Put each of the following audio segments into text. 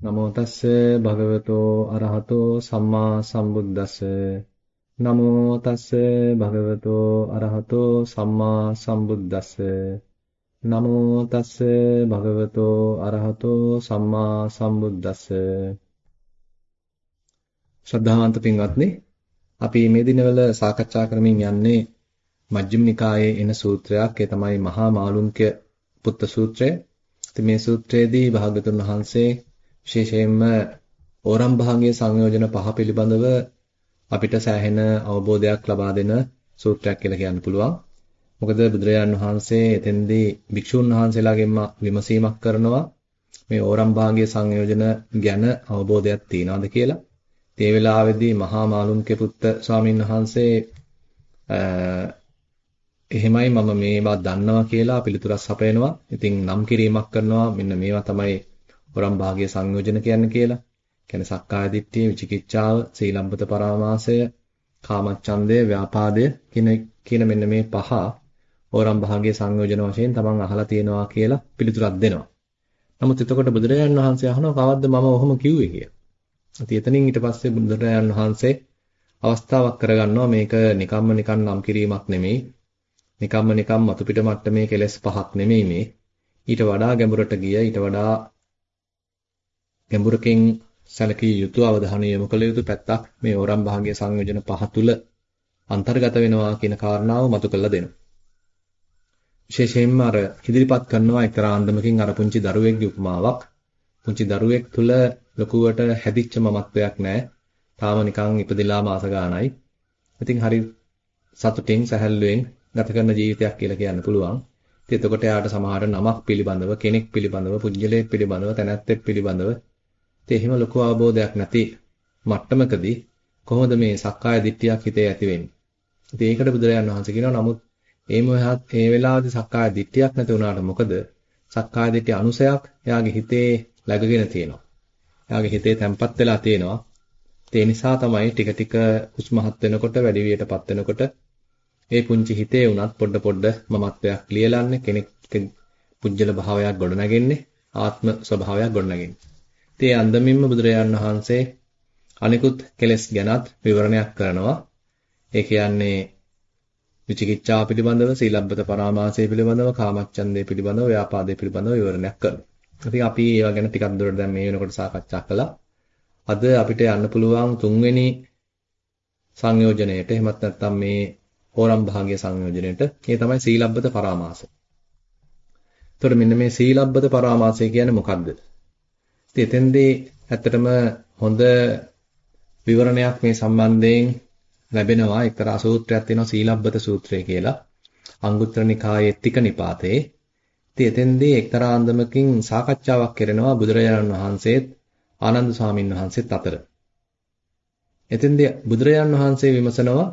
නමෝ තස්ස භගවතෝ අරහතෝ සම්මා සම්බුද්දස්ස. නමෝ තස්ස භගවතෝ අරහතෝ සම්මා සම්බුද්දස්ස. නමෝ තස්ස භගවතෝ අරහතෝ සම්මා සම්බුද්දස්ස. ශ්‍රද්ධාවන්ත පින්වත්නි අපි මේ දිනවල සාකච්ඡා කරමින් යන්නේ මජ්ක්‍ධිම නිකායේ එන සූත්‍රයක්. ඒ තමයි මහා මාළුන්ක්‍ය පුත්ත සූත්‍රය. ඉතින් මේ සූත්‍රයේදී භාගතුන් වහන්සේ විශේෂයෙන්ම ඕරම් භාගයේ සංයෝජන පහ පිළිබඳව අපිට සෑහෙන අවබෝධයක් ලබා දෙන සූත්‍රයක් කියලා කියන්න පුළුවන්. මොකද බුදුරජාන් වහන්සේ එතෙන්දී භික්ෂුන් වහන්සේලාගෙන් විමසීමක් කරනවා මේ ඕරම් භාගයේ සංයෝජන ගැන අවබෝධයක් තියනවාද කියලා. ඒ වෙලාවේදී මහා මාළුන්ගේ පුත්ත ස්වාමීන් වහන්සේ එහෙමයි මම මේවා දන්නවා කියලා පිළිතුරක් සපයනවා. ඉතින් නම් කිරීමක් කරනවා මෙන්න මේවා තමයි හොරම් භාගයේ සංයෝජන කියන්නේ කියලා. කියන්නේ සක්කාය දිට්ඨිය, විචිකිච්ඡාව, සීලම්බත පරාමාසය, කාමච්ඡන්දය, ව්‍යාපාදය කියන කියන මෙන්න මේ පහ හොරම් භාගයේ සංයෝජන වශයෙන් තමන් අහලා තියෙනවා කියලා පිළිතුරක් දෙනවා. නමුත් එතකොට බුදුරජාණන් වහන්සේ අහනවා කවද්ද මම ඔහොම කිව්වේ කියලා. ඉතින් එතනින් ඊට පස්සේ බුදුරජාණන් වහන්සේ අවස්ථාවක් කරගන්නවා මේක නිකම්ම නිකන් නම් කිරීමක් නෙමෙයි. නිකම්ම නිකම් මතු පිට මට්ටමේ කෙලෙස් පහක් නෙමෙයි මේ. ඊට වඩා ගැඹුරට ගිය ඊට වඩා ගැඹුරකින් සැලකිය යුතු අවධානය යොමු කළ යුතු පැත්තක් මේ ඕරම් භාගයේ සංයෝජන පහ තුල අන්තර්ගත වෙනවා කියන කාරණාව මතු කරලා දෙනවා. විශේෂයෙන්ම අර ඉදිරිපත් කරනවා එක්තරා අන්දමකින් අර පුංචි දරුවෙක්ගේ උපමාවක්. පුංචි දරුවෙක් තුල ලකුවට හැදිච්ච මමත්වයක් නැහැ. තාම නිකන් ඉපදිලා මාස ගාණයි. ඉතින් හරි සතුටින් සැහැල්ලුවෙන් ගත කරන ජීවිතයක් කියලා කියන්න පුළුවන්. ඉතින් එතකොට යාට සමහර නමක් පිළිබඳව, කෙනෙක් පිළිබඳව, පුජ්‍යලයක් පිළිබඳව, තැනැත්තෙක් පිළිබඳව ඉතින් එහෙම ලොකු අවබෝධයක් නැති මට්ටමකදී කොහොමද මේ සක්කාය දිට්ඨියක් හිතේ ඇති වෙන්නේ? ඉතින් ඒකට බුදුරජාණන් වහන්සේ කියනවා නමුත් ඒ මොහත් ඒ වෙලාවේදී සක්කාය දිට්ඨියක් නැති වුණාට මොකද? සක්කාය දිට්ඨිය අනුසයක් එයාගේ හිතේ läගගෙන තියෙනවා. එයාගේ හිතේ තැම්පත් වෙලා තියෙනවා. ඒ නිසා තමයි ටික ටික උස්මහත් වෙනකොට වැඩි වියටපත් වෙනකොට ඒ පුංචි හිතේ උනත් පොඩ පොඩ මමත්වයක් ලියලන්නේ කෙනෙක් පුජ්‍යල භාවයක් ගොඩනගන්නේ ආත්ම ස්වභාවයක් ගොඩනගන්නේ. ඒ අන්දමින්ම බුදුරජාණන් වහන්සේ අනිකුත් කෙලෙස් ගැනත් විවරණයක් කරනවා. ඒ කියන්නේ විචිකිච්ඡා පිළිබඳව, සීලබ්බත පරාමාසය පිළිබඳව, කාමච්ඡන්දේ පිළිබඳව, ව්‍යාපාදේ පිළිබඳව විවරණයක් කරනවා. ඉතින් අපි ඒවා ගැන ටිකක් දුරට දැන් මේ වෙනකොට සාකච්ඡා කළා. අද අපිට යන්න පුළුවන් තුන්වෙනි සංයෝජනයට එහෙමත් නැත්නම් මේ හෝරම් භාගයේ සංයෝජනයට ඒ තමයි සීලබ්බත පරාමාසය. එතකොට මෙන්න මේ සීලබ්බත පරාමාසය කියන්නේ මොකක්ද? ඉතින් එතෙන්දී ඇත්තටම හොඳ විවරණයක් මේ සම්බන්ධයෙන් ලැබෙනවා එක්තරා සූත්‍රයක් තියෙනවා සීලබ්බත සූත්‍රය කියලා. අංගුත්තර නිකායේ තික නිපාතේ. ඉතින් එතෙන්දී එක්තරා අන්දමකින් සාකච්ඡාවක් කරනවා බුදුරජාණන් වහන්සේත් ආනන්ද ස්වාමීන් වහන්සේත් අතර. එතෙන්දී බුදුරජාණන් වහන්සේ විමසනවා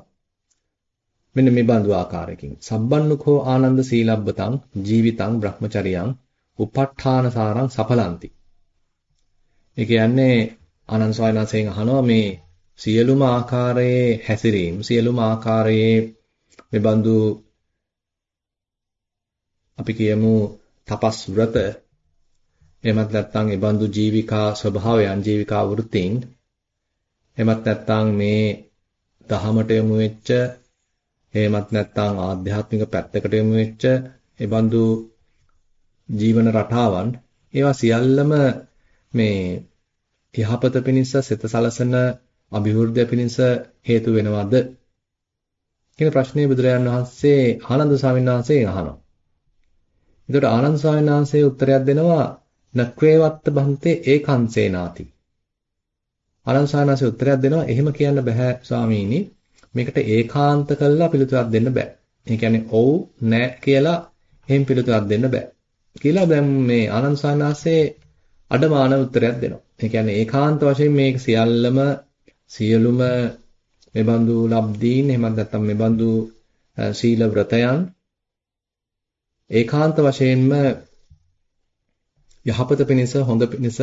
මෙන්න මේ බඳු ආකාරයකින් සබ්බන්නුකෝ ආනන්ද සීලබ්බතං ජීවිතං බ්‍රහ්මචරියං උපට්ඨාන සාරං සඵලಂತಿ ඒ කියන්නේ ආනන්ද ස්වාමීන් අහනවා මේ සියලුම ආකාරයේ හැසිරීම සියලුම ආකාරයේ මෙබඳු අපි කියමු තපස් ව්‍රත එහෙමත් නැත්නම් ඒ බඳු ජීවිකා ස්වභාවයන් ජීවිකා වෘත්තීන් එහෙමත් නැත්නම් මේ දහමට යොමු වෙච්ච එහෙමත් නැත්නම් ආධ්‍යාත්මික පැත්තකට යොමු වෙච්ච ඒ බඳු ජීවන රටාවන් ඒවා සියල්ලම මේ යහපත පිණිස සිත සලසන અભිවෘද්ධිය පිණිස හේතු වෙනවද කියන ප්‍රශ්නේ බුදුරජාන් වහන්සේ ආනන්ද ස්වාමීන් වහන්සේ අහනවා. එතකොට ආනන්ද ස්වාමීන් වහන්සේ උත්තරයක් දෙනවා නක්වේවත්ත බන්තේ ඒකංසේනාති. ආනන්ද ස්වාමීන් වහන්සේ උත්තරයක් දෙනවා එහෙම කියන්න බෑ ස්වාමීනි. මේකට ඒකාන්ත කළා පිළිතුරක් දෙන්න බෑ. ඒ කියන්නේ ඔව් නෑ කියලා එහෙම පිළිතුරක් දෙන්න බෑ. කියලා දැන් මේ ආනන්ද ස්වාමීන් වහන්සේ අඩමාන උත්තරයක් දෙනවා. ඒ කියන්නේ ඒකාන්ත වශයෙන් මේක සියල්ලම සියලුම මෙබඳු ලබ්දීන් එහෙමත් නැත්නම් මෙබඳු සීල ව්‍රතයන් ඒකාන්ත වශයෙන්ම යහපත පිණිස හොඳ පිණිස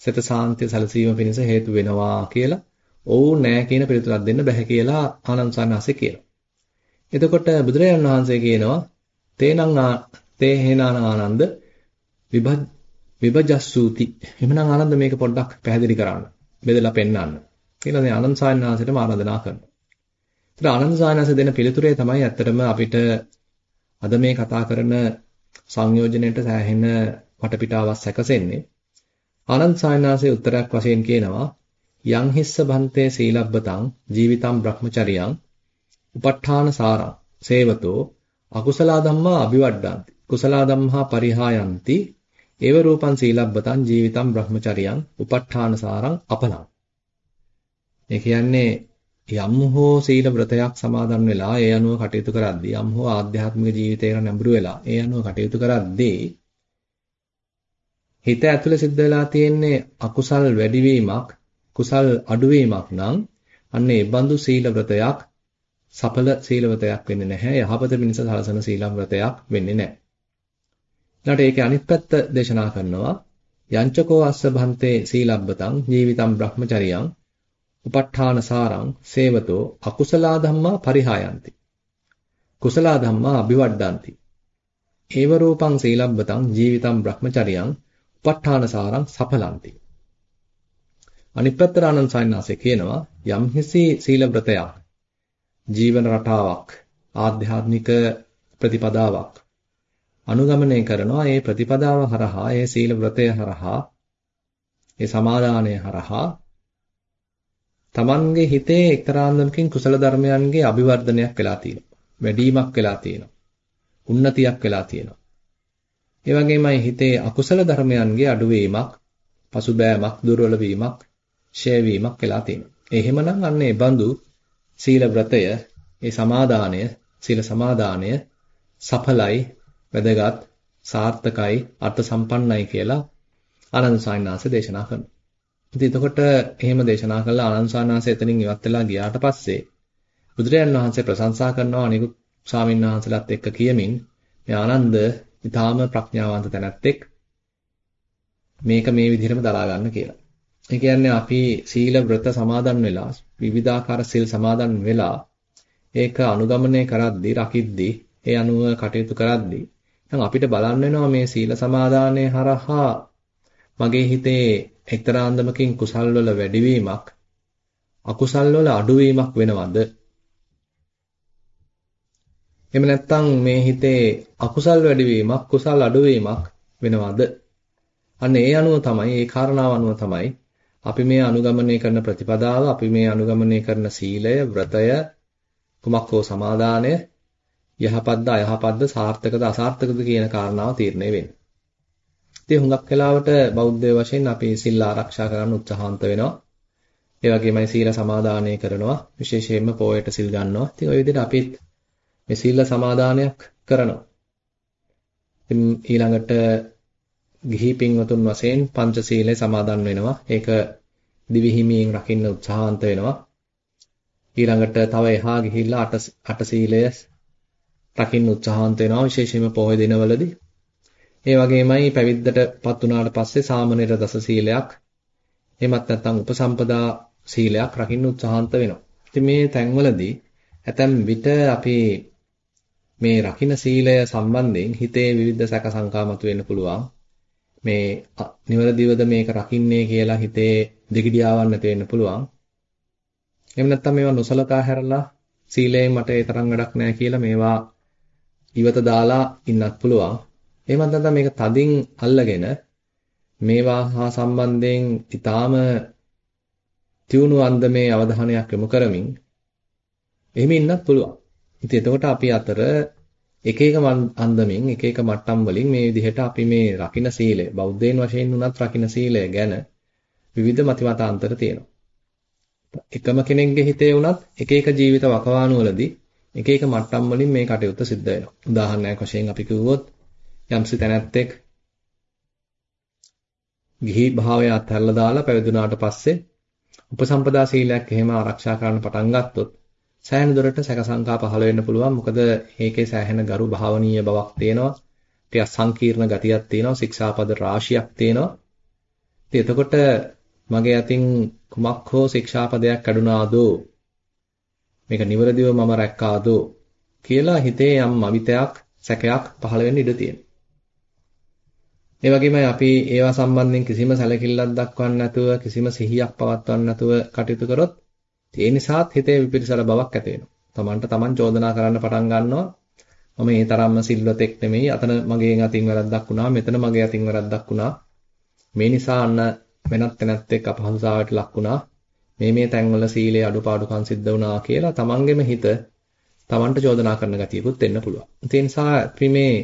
සිත සාන්තිය සැලසීම පිණිස හේතු වෙනවා කියලා ඔව් නෑ කියන පිළිතුරක් දෙන්න බෑ කියලා ආනන්ද සානහසේ කියනවා. එතකොට බුදුරජාණන් වහන්සේ කියනවා තේනං තේ හේනාන ආනන්ද විභජස්සූති. එhmenan ආනන්ද මේක පොඩ්ඩක් පැහැදිලි කරන්න. බෙදලා පෙන්වන්න. කියලා දැන් ආනන්ද සායනාසයටම ආරාධනා කරනවා. ඒතර ආනන්ද සායනාසය දෙන පිළිතුරේ තමයි ඇත්තටම අපිට අද මේ කතා කරන සංයෝජනයේට සෑහෙන වටපිටාවක් සැකසෙන්නේ. ආනන්ද සායනාසයේ උත්තරයක් වශයෙන් කියනවා යං හිස්ස බන්තේ සීලබ්බතං ජීවිතං බ්‍රහ්මචරියං උප ဋ ාණ සාරං සේවතෝ අකුසල ධම්මා අ비වඩ්ඩಂತಿ කුසල ධම්මා පරිහායಂತಿ ඒව රූපං සීලබ්බතං ජීවිතං බ්‍රහ්මචරියං උප ဋ ාණ සාරං අපලං ඒ කියන්නේ යම් හෝ සීල ව්‍රතයක් සමාදන් වෙලා ඒ අනුව කටයුතු කරද්දී යම් හෝ ආධ්‍යාත්මික ජීවිතයකට නැඹුරු වෙලා ඒ අනුව කටයුතු කරද්දී හිත ඇතුලේ සිද්ධ වෙලා තියෙන්නේ අකුසල් වැඩිවීමක් කුසල් අඩුවීමක් නම් අන්න ඒ බඳු සීල ව්‍රතයක් සඵල සීල ව්‍රතයක් වෙන්නේ නැහැ. යහපත මිනිස සලසන සීල ව්‍රතයක් වෙන්නේ නැහැ. ඊළඟට ඒකේ අනිත් පැත්ත දේශනා කරනවා. යංචකෝ අස්ස භන්තේ සීලබ්බතං ජීවිතං බ්‍රහ්මචරියං උප ဋ ාණ සාරං සේවතෝ අකුසලා ධම්මා පරිහායಂತಿ. කුසලා ධම්මා අභිවඩ්ඩಂತಿ. ඒව රූපං සීලබ්බතං ජීවිතං බ්‍රහ්මචරියං උප ဋ ාණ සාරං සඵලಂತಿ. අනිත් පැත්තට ආනන්ද සයන්නාසේ කියනවා යම් හිසි සීල වෘතයක් ජීවන රටාවක් ආධ්‍යාත්මික ප්‍රතිපදාවක් අනුගමනය කරනවා. ඒ ප්‍රතිපදාව හරහා ඒ සීල ව්‍රතය හරහා ඒ සමාදානය හරහා තමන්ගේ හිතේ එක්තරාන්දමකින් කුසල ධර්මයන්ගේ අභිවර්ධනයක් වෙලා තියෙනවා. වැඩිවීමක් වෙලා තියෙනවා. උන්නතියක් වෙලා තියෙනවා. ඒ වගේමයි හිතේ අකුසල ධර්මයන්ගේ අඩුවීමක් පසුබෑමක් දුර්වල වීමක් ෂේ වීමක් වෙලා තියෙනවා. ඒ එහෙමනම් අන්න ඒ බඳු සීල ව්‍රතය, ඒ සමාදානය, සීල සමාදානය සඵලයි, වැදගත්, සාර්ථකයි, අර්ථ සම්පන්නයි කියලා ආනන්ද සායනාංශ දේශනා කරනවා. ඉතින් එතකොට එහෙම දේශනා කළා ආනන්ද සායනාංශ එතනින් ඉවත් වෙලා ගියාට පස්සේ බුදුරජාන් වහන්සේ ප්‍රශංසා කරනවා අනිකුත් ස්වාමීන් වහන්සේලාත් එක්ක කියමින් මේ ආනන්ද ඊටාම ප්‍රඥාවන්ත තැනැත්තෙක් මේක මේ විදිහටම දරා ගන්න කියලා. ඒ කියන්නේ අපි සීල ව්‍රත සමාදන් වෙලා විවිධාකාර සිල් සමාදන් වෙලා ඒක අනුගමනය කරද්දී රකිද්දී ඒ අනුව කටයුතු කරද්දී දැන් අපිට බලන්න වෙනවා මේ සීල සමාදානයේ හරහා මගේ හිතේ එක්තරා අන්දමකින් කුසල් වල වැඩිවීමක් අකුසල් වල අඩුවීමක් වෙනවද? එහෙම නැත්නම් මේ හිතේ අකුසල් වැඩිවීමක් කුසල් අඩුවීමක් වෙනවද? අන්න ඒ අනුව තමයි ඒ කාරණාව අනුව තමයි අපි මේ අනුගමනය කරන ප්‍රතිපදාව, අපි මේ අනුගමනය කරන සීලය, ව්‍රතය, කුමක් හෝ සමාදානය යහපත්ද අයහපත්ද සාර්ථකද අසාර්ථකද කියන කාරණාව තීරණය වෙන්නේ. ඉතින් හුඟක් වෙලාවට බෞද්ධ වශයෙන් අපි සිල් ආරක්ෂා කරන්න උත්සාහන්ත වෙනවා. ඒ වගේමයි සීල සමාදානය කරනවා. විශේෂයෙන්ම පොයට සිල් ගන්නවා. ඉතින් ওই විදිහට අපිත් මේ සීල සමාදානයක් කරනවා. ඉතින් ඊළඟට ගිහි පින්වතුන් වශයෙන් පංචශීලය සමාදන් වෙනවා. ඒක දිවිහිමියෙන් රකින්න උත්සාහන්ත වෙනවා. ඊළඟට තව එහා ගිහිල්ලා අට අට සීලය රකින්න උත්සාහන්ත වෙනවා විශේෂයෙන්ම පොහොය දිනවලදී. ඒ වගේමයි පැවිද්දටපත් වුණාට පස්සේ සාමනීර දස සීලයක් එහෙමත් නැත්නම් උපසම්පදා සීලයක් රකින්න උත්සාහන්ත වෙනවා. ඉතින් මේ තැන්වලදී ඇතැම් විට අපි මේ රකින්න සීලය සම්බන්ධයෙන් හිතේ විවිධ සැක සංකා මතුවෙන්න පුළුවන්. මේ නිවැරදිවද මේක රකින්නේ කියලා හිතේ දෙගිඩියාවක් නැති වෙන්න පුළුවන්. එහෙම නැත්නම් මේවා නොසලකා හැරලා සීලයෙන් මට ඒ තරම් වැඩක් නැහැ කියලා මේවා ඉවත දාලා ඉන්නත් පුළුවන්. එහෙමත් නැත්නම් මේක තදින් අල්ලගෙන මේවා හා සම්බන්ධයෙන් ඊටාම තියුණු අන්දමේ අවධානයක් යොමු කරමින් එහෙම ඉන්නත් පුළුවන්. ඉතින් එතකොට අපි අතර එක එක අන්දමින් එක එක මට්ටම් වලින් මේ විදිහට අපි මේ රකින්න සීලය බෞද්ධයන් වශයෙන් උනත් රකින්න සීලය ගැන විවිධ මතිමතාන්තර තියෙනවා. එකම කෙනෙක්ගේ හිතේ උනත් එක එක ජීවිත වකවානුවලදී එක එක මට්ටම් වලින් මේ කටයුත්ත සිද්ධ වෙනවා. උදාහරණයක් වශයෙන් අපි කිව්වොත් යම්සි තැනැත්තෙක් ගිහි භාවය අත්හැරලා දාලා පැවිදුණාට පස්සේ උපසම්පදා සීලයක් එහෙම ආරක්ෂා කරන්න පටන් ගත්තොත් සෑහෙන දුරට සැක සංකා පහළ වෙන්න පුළුවන්. මොකද ඒකේ සෑහෙන ගරු භාවනීය බවක් තියෙනවා. ටිකක් සංකීර්ණ ගතියක් තියෙනවා. ශික්ෂාපද රාශියක් තියෙනවා. ඉතින් එතකොට මගේ අතින් කුමක් හෝ ශික්ෂාපදයක් කැඩුනාදෝ මේක නිවරදිව මම රැක්කාදෝ කියලා හිතේ යම් අවිතයක් සැකයක් පහළ වෙන්න ඉඩ තියෙනවා. ඒ වගේමයි අපි ඒවා සම්බන්ධයෙන් කිසිම සැලකිල්ලක් දක්වන්නේ නැතුව කිසිම සිහියක් පවත්වන්නේ නැතුව කටයුතු කරොත් ඒ නිසාත් හිතේ විපිරිසර බවක් ඇති වෙනවා. Tamanට Taman චෝදනා කරන්න පටන් ගන්නවා. මම මේ තරම්ම සිල්වතෙක් නෙමෙයි. අතන මගේ අතින් වැරද්දක් වුණා. මෙතන මගේ අතින් වැරද්දක් වුණා. මේ නිසා අන්න වෙනත් තැනත් එක්ක අපහසුතාවයට ලක් වුණා. මේ මේ තැන්වල සීලේ අඩුපාඩුකම් සිද්ධ වුණා කියලා තමන්ගෙම හිත තමන්ට චෝදනා කරන ගතියකුත් එන්න පුළුවන්. ඒ නිසා අපි මේ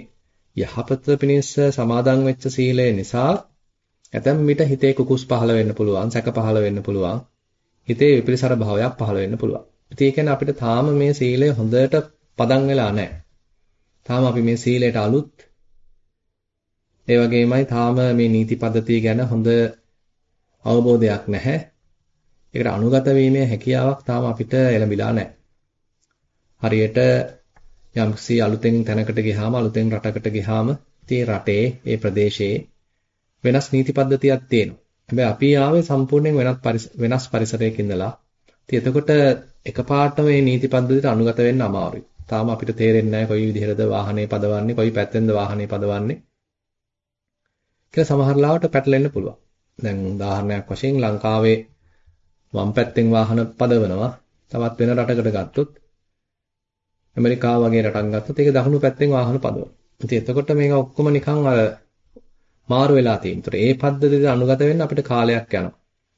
යහපත පිණිස සමාදන් වෙච්ච සීලය නිසා ඇතැම් විට හිතේ කුකුස් පහළ වෙන්න පුළුවන්, සැක පහළ වෙන්න පුළුවන්. හිතේ විපිරිසර භාවයක් පහළ වෙන්න පුළුවන්. ඉතින් ඒ කියන්නේ අපිට තාම මේ සීලය හොඳට පදන් වෙලා නැහැ. තාම අපි මේ සීලයට අලුත්. ඒ වගේමයි තාම මේ නීති පද්ධතිය ගැන හොඳ අවබෝධයක් නැහැ. ඒකට අනුගත වීමේ හැකියාවක් තාම අපිට එළඹිලා නැහැ. හරියට යම්කිසි අලුතෙන් තැනකට ගියාම අලුතෙන් රටකට ගියාම ඉතින් රටේ ඒ ප්‍රදේශයේ වෙනස් නීති පද්ධතියක් තියෙනවා. හැබැයි අපි ආවේ සම්පූර්ණයෙන් වෙනස් වෙනස් පරිසරයක ඉඳලා. ඉතින් එතකොට එකපාරටම මේ නීති පද්ධතියට අනුගත වෙන්න අමාරුයි. තාම අපිට තේරෙන්නේ නැහැ කොයි විදිහටද වාහනේ පදවන්නේ, කොයි පැත්තෙන්ද වාහනේ පදවන්නේ. කියලා සමහර ලාවට පැටලෙන්න පුළුවන්. දැන් උදාහරණයක් වශයෙන් ලංකාවේ වම් පැත්තෙන් වාහන පදවනවා. තවත් වෙන රටකට ගත්තොත් ඇමරිකාව වගේ රටක් ගත්තොත් ඒක දකුණු පැත්තෙන් වාහන පදවනවා. ඉතින් එතකොට මේක ඔක්කොම නිකන් අර මාරු වෙලා තියෙනවා. ඒ පද්ධතියට අනුගත වෙන්න අපිට කාලයක් යනවා.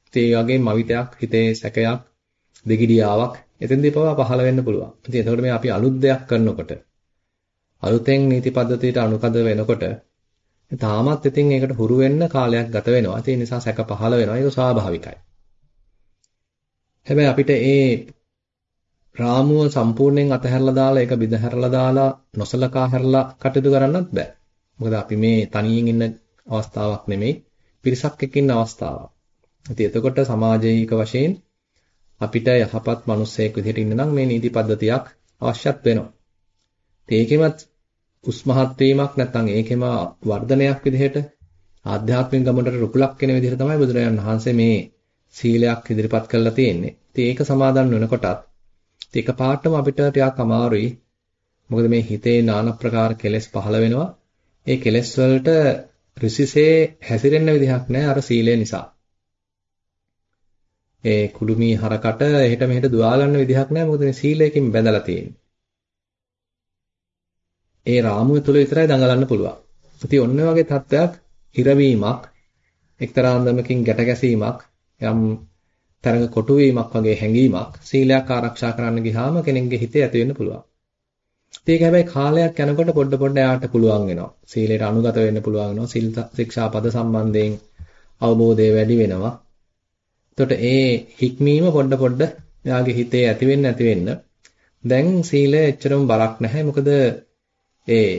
ඉතින් ඒ වගේ මවිතයක්, හිතේ සැකයක්, දෙගිඩියාවක් එතෙන්දී පවා පහළ වෙන්න පුළුවන්. ඉතින් එතකොට මේ අපි අලුත් දෙයක් කරනකොට අලුතෙන් නීති පද්ධතියට අනුකද වෙනකොට තාමත් ඉතින් ඒකට හුරු වෙන්න කාලයක් ගත වෙනවා. ඒ නිසා සැක පහළ වෙනවා. ඒක ස්වාභාවිකයි. හැබැයි අපිට ඒ රාමුව සම්පූර්ණයෙන් අතහැරලා දාලා ඒක බිඳහැරලා දාලා නොසලකා හැරලා කටයුතු කරන්නත් බෑ. මොකද අපි මේ තනියෙන් ඉන්න අවස්ථාවක් නෙමෙයි පිරිසක් එක්ක ඉන්න අවස්ථාවක්. ඉතින් එතකොට සමාජීක වශයෙන් අපිට යහපත් මිනිස්සෙක් විදිහට ඉන්න නම් මේ නීති පද්ධතියක් අවශ්‍යත් වෙනවා. ඒකෙමත් උස්මහත් වීමක් නැත්නම් ඒකෙම වර්ධනයක් විදිහට ආධ්‍යාත්මික ගමනට රුකුලක් වෙන විදිහට තමයි බුදුරජාණන් වහන්සේ මේ සීලයක් ඉදිරිපත් කරලා තියෙන්නේ. ඉතින් ඒක සමාදන් වෙනකොටත් ඒක පාටම අපිට ටිකක් අමාරුයි. මොකද මේ හිතේ নানা ප්‍රකාර කෙලෙස් පහළ වෙනවා. ඒ කෙලෙස් වලට ඍසිසේ හැසිරෙන්න විදිහක් නැහැ අර සීලය නිසා. ඒ කුළුමී හරකට එහෙට මෙහෙට දුවා ගන්න විදිහක් නැහැ මොකද මේ සීලයෙන් බැඳලා තියෙන්නේ. ඒ රාමුව තුල විතරයි දඟලන්න පුළුවන්. ඉතින් ඔන්න වගේ තත්ත්වයක් හිරවීමක් එක්තරා අන්දමකින් ගැට ගැසීමක් යම් තරඟ කොටු වීමක් වගේ හැඟීමක් සීලයක් ආරක්ෂා කරන්න ගියාම කෙනෙක්ගේ හිතේ ඇති වෙන්න පුළුවන්. ඒක හැබැයි කාලයක් යනකොට පොඩ පොඩ එයාට පුළුවන් වෙනවා. සීලයට අනුගත වෙන්න පුළුවන් වෙනවා. සිල් ශික්ෂා පද සම්බන්ධයෙන් අවබෝධය වැඩි වෙනවා. එතකොට ඒ හික්මීම පොඩ පොඩ එයාගේ හිතේ ඇති වෙන්න ඇති වෙන්න දැන් සීලය එච්චරම බරක් නැහැ. මොකද ඒ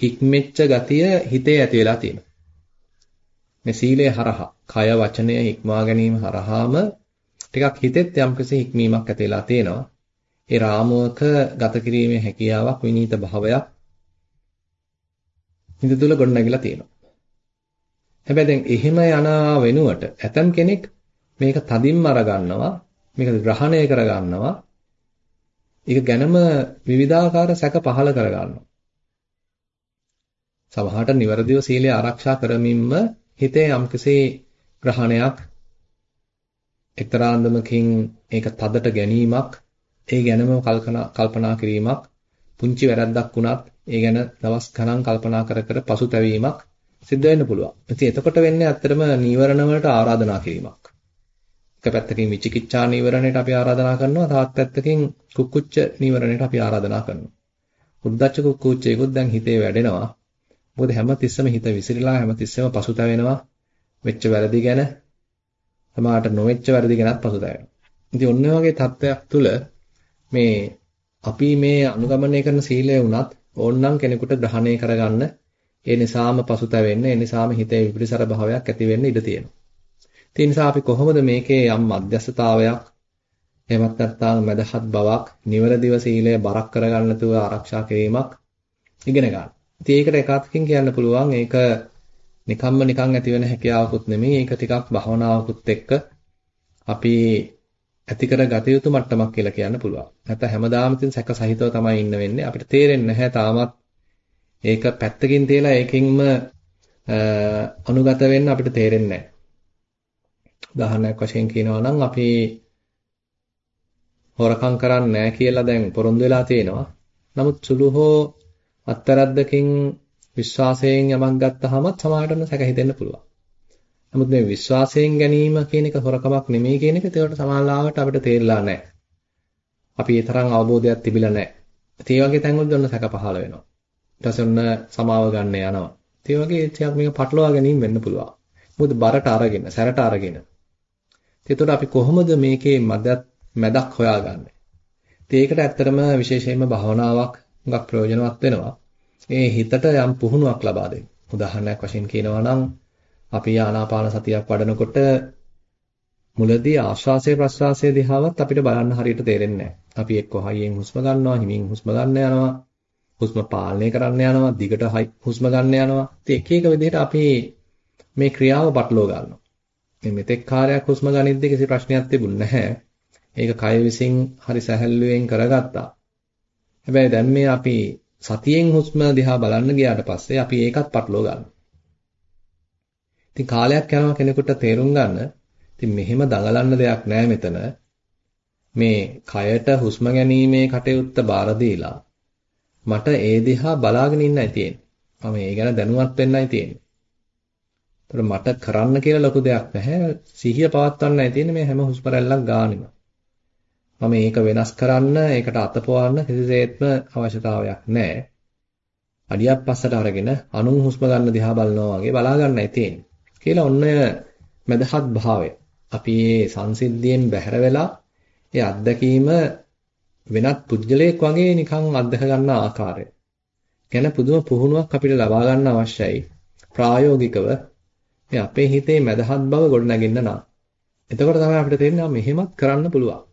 හික්මෙච්ච ගතිය හිතේ ඇති වෙලා තියෙනවා. මේ සීලය හරහා කය වචනය හික්මා ගැනීම හරහාම ටිකක් හිතෙත් යම්කිසි හික්මීමක් ඇති වෙලා තියෙනවා. ඒ රාමුවක ගත කිරීමේ හැකියාවක් විනීත භාවයක් හිත තුළ ගොඩනැගිලා තියෙනවා. හැබැයි දැන් එහෙම යන වෙනුවට ඇතම් කෙනෙක් මේක තදින්ම අරගන්නවා මේක ග්‍රහණය කරගන්නවා ඒක ගැනම විවිධාකාර සැක පහල කරගන්නවා සමහරට නිවැරදිව සීලය ආරක්ෂා කරමින්ම හිතේ යම්කිසි ග්‍රහණයක් එක්තරා අන්දමකින් ඒක තදට ගැනීමක් ඒ ගැනම කල්පනා කිරීමක් පුංචි වැරද්දක් වුණත් ඒ ගැන දවස් ගණන් කල්පනා කර කර පසුතැවීමක් සිද්ධ වෙන්න පුළුවන්. ඉතින් එතකොට වෙන්නේ ඇත්තටම නීවරණ වලට ආරාධනා කිරීමක්. එක පැත්තකින් විචිකිච්ඡා නීවරණයට අපි ආරාධනා කරනවා තවත් පැත්තකින් කුක්කුච්ච නීවරණයට අපි ආරාධනා කරනවා. උද්දච්ච කුක්කුච්චේකුත් දැන් හිතේ වැඩෙනවා. මොකද හැම තිස්සෙම හිත විසිරීලා හැම තිස්සෙම පසුතැවෙනවා. වෙච්ච වැරදි ගැන සමහරට නොවෙච්ච වැරදි ගැනත් පසුතැවෙනවා. ඉතින් ඔන්න වගේ තත්ත්වයක් තුළ මේ අපි මේ අනුගමනය කරන සීලය වුණත් ඕනනම් කෙනෙකුට ග්‍රහණය කරගන්න ඒ නිසාම පසුතැවෙන්න ඒ නිසාම හිතේ විපිරිසර භාවයක් ඇති වෙන්න ඉඩ තියෙනවා. ඒ නිසා අපි කොහොමද මේකේ යම් මධ්‍යස්ථතාවයක් එහෙමත් නැත්නම් මදහත් බවක් නිවැරදිව සීලය බරක් කරගන්න තුව ආරක්ෂා කිරීමක් ඉගෙන ගන්න. ඉතින් ඒකට එකwidehatකින් කියන්න පුළුවන් ඒක නිකම්ම නිකන් ඇති වෙන හැකියාවකුත් නෙමෙයි ඒක ටිකක් භවනාවකුත් එක්ක අපි ඇති කර ගත යුතු මට්ටමක් කියලා කියන්න පුළුවන්. නැත්නම් හැමදාම ඉතින් සැක සහිතව තමයි ඉන්න වෙන්නේ. අපිට තේරෙන්නේ නැහැ තාමත් ඒක පැත්තකින් තියලා ඒකින්ම අනුගත වෙන්න අපිට තේරෙන්නේ නැහැ. උදාහරණයක් වශයෙන් කියනවා නම් අපි හොරකම් කරන්නේ නැහැ කියලා දැන් පොරොන්දු වෙලා තියෙනවා. නමුත් සුළු හෝ අත්තරද්දකින් විශ්වාසයෙන් යමක් ගත්තාම සමාහටම සැක හිතෙන්න පුළුවන්. නමුත් මේ විශ්වාසයෙන් ගැනීම කියන එක හොරකමක් නෙමෙයි කියන එක ඒකට සමාලාවට අපිට තේරලා නැහැ. අපි ඒ තරම් අවබෝධයක් තිබිලා නැහැ. ඒ වගේ තැන්වලදී ඔන්න සැක පහළ වෙනවා. ඊට පස්සේ ඔන්න සමාව ගන්න යනවා. ඒ වගේ ටිකක් මේක පටලවා ගැනීම වෙන්න පුළුවන්. මොකද බරට අරගෙන, සැරට අරගෙන. එතකොට අපි කොහොමද මේකේ මැදත් මැදක් හොයාගන්නේ? ඒකට ඇත්තටම විශේෂයෙන්ම භාවනාවක් හුඟක් ප්‍රයෝජනවත් වෙනවා. ඒ හිතට යම් පුහුණුවක් ලබා දෙන්න. උදාහරණයක් වශයෙන් කියනවා නම් අපි ආනාපාන සතියක් වඩනකොට මුලදී ආශ්වාසය ප්‍රශ්වාසය දිහාවත් අපිට බලන්න හරියට තේරෙන්නේ අපි එක්ක හයියෙන් හුස්ම ගන්නවා, හිමින් හුස්ම ගන්න යනවා, හුස්ම පාලනය කරන්න යනවා, දිගට හුස්ම ගන්න යනවා. ඉතින් එක එක විදිහට අපි මේ ක්‍රියාව පටලව ගන්නවා. මේ මෙතෙක් කාර්යයක් හුස්ම ගනිද්දී කිසි ප්‍රශ්නයක් තිබුණ නැහැ. ඒක කය විසින් හරි සැහැල්ලුවෙන් කරගත්තා. හැබැයි දැන් මේ අපි සතියෙන් හුස්ම දිහා බලන්න ගියාට පස්සේ අපි ඒකත් පටලව ගන්නවා. ඉතින් කාලයක් යනවා කෙනෙකුට තේරුම් ගන්න ඉතින් මෙහෙම දඟලන්න දෙයක් නැහැ මෙතන. මේ කයට හුස්ම ගැනීමේ කටයුත්ත බාර දීලා මට ඒ දිහා බලාගෙන ඉන්නයි තියෙන්නේ. මම ඒ ගැන දැනුවත් වෙන්නයි තියෙන්නේ. ඒතර මට කරන්න කියලා ලොකු දෙයක් නැහැ. සිහිය පවත්වන්නයි තියෙන්නේ මේ හැම හුස්ම රැල්ලක් ගානෙම. මම මේක වෙනස් කරන්න, ඒකට අතපොවන්න කිසිසේත්ම අවශ්‍යතාවයක් නැහැ. අඩියක් පස්සට අරගෙන අනුන් හුස්ම ගන්න දිහා බලනවා වගේ බලා ගන්නයි තියෙන්නේ. කියලා ඔන්න මදහත් භාවය. අපි මේ සංසිද්ධියෙන් බැහැර වෙලා ඒ අත්දැකීම වෙනත් පුද්ගලයෙක් වගේ නිකන් අත්දක ගන්න ආකාරය. ගැන පුදුම පුහුණුවක් අපිට ලබා ගන්න අවශ්‍යයි. ප්‍රායෝගිකව මේ අපේ හිතේ මදහත් බව ගොඩනගෙන්න නම්. එතකොට තමයි අපිට තේරෙන්නේ මෙහෙමත් කරන්න පුළුවන්.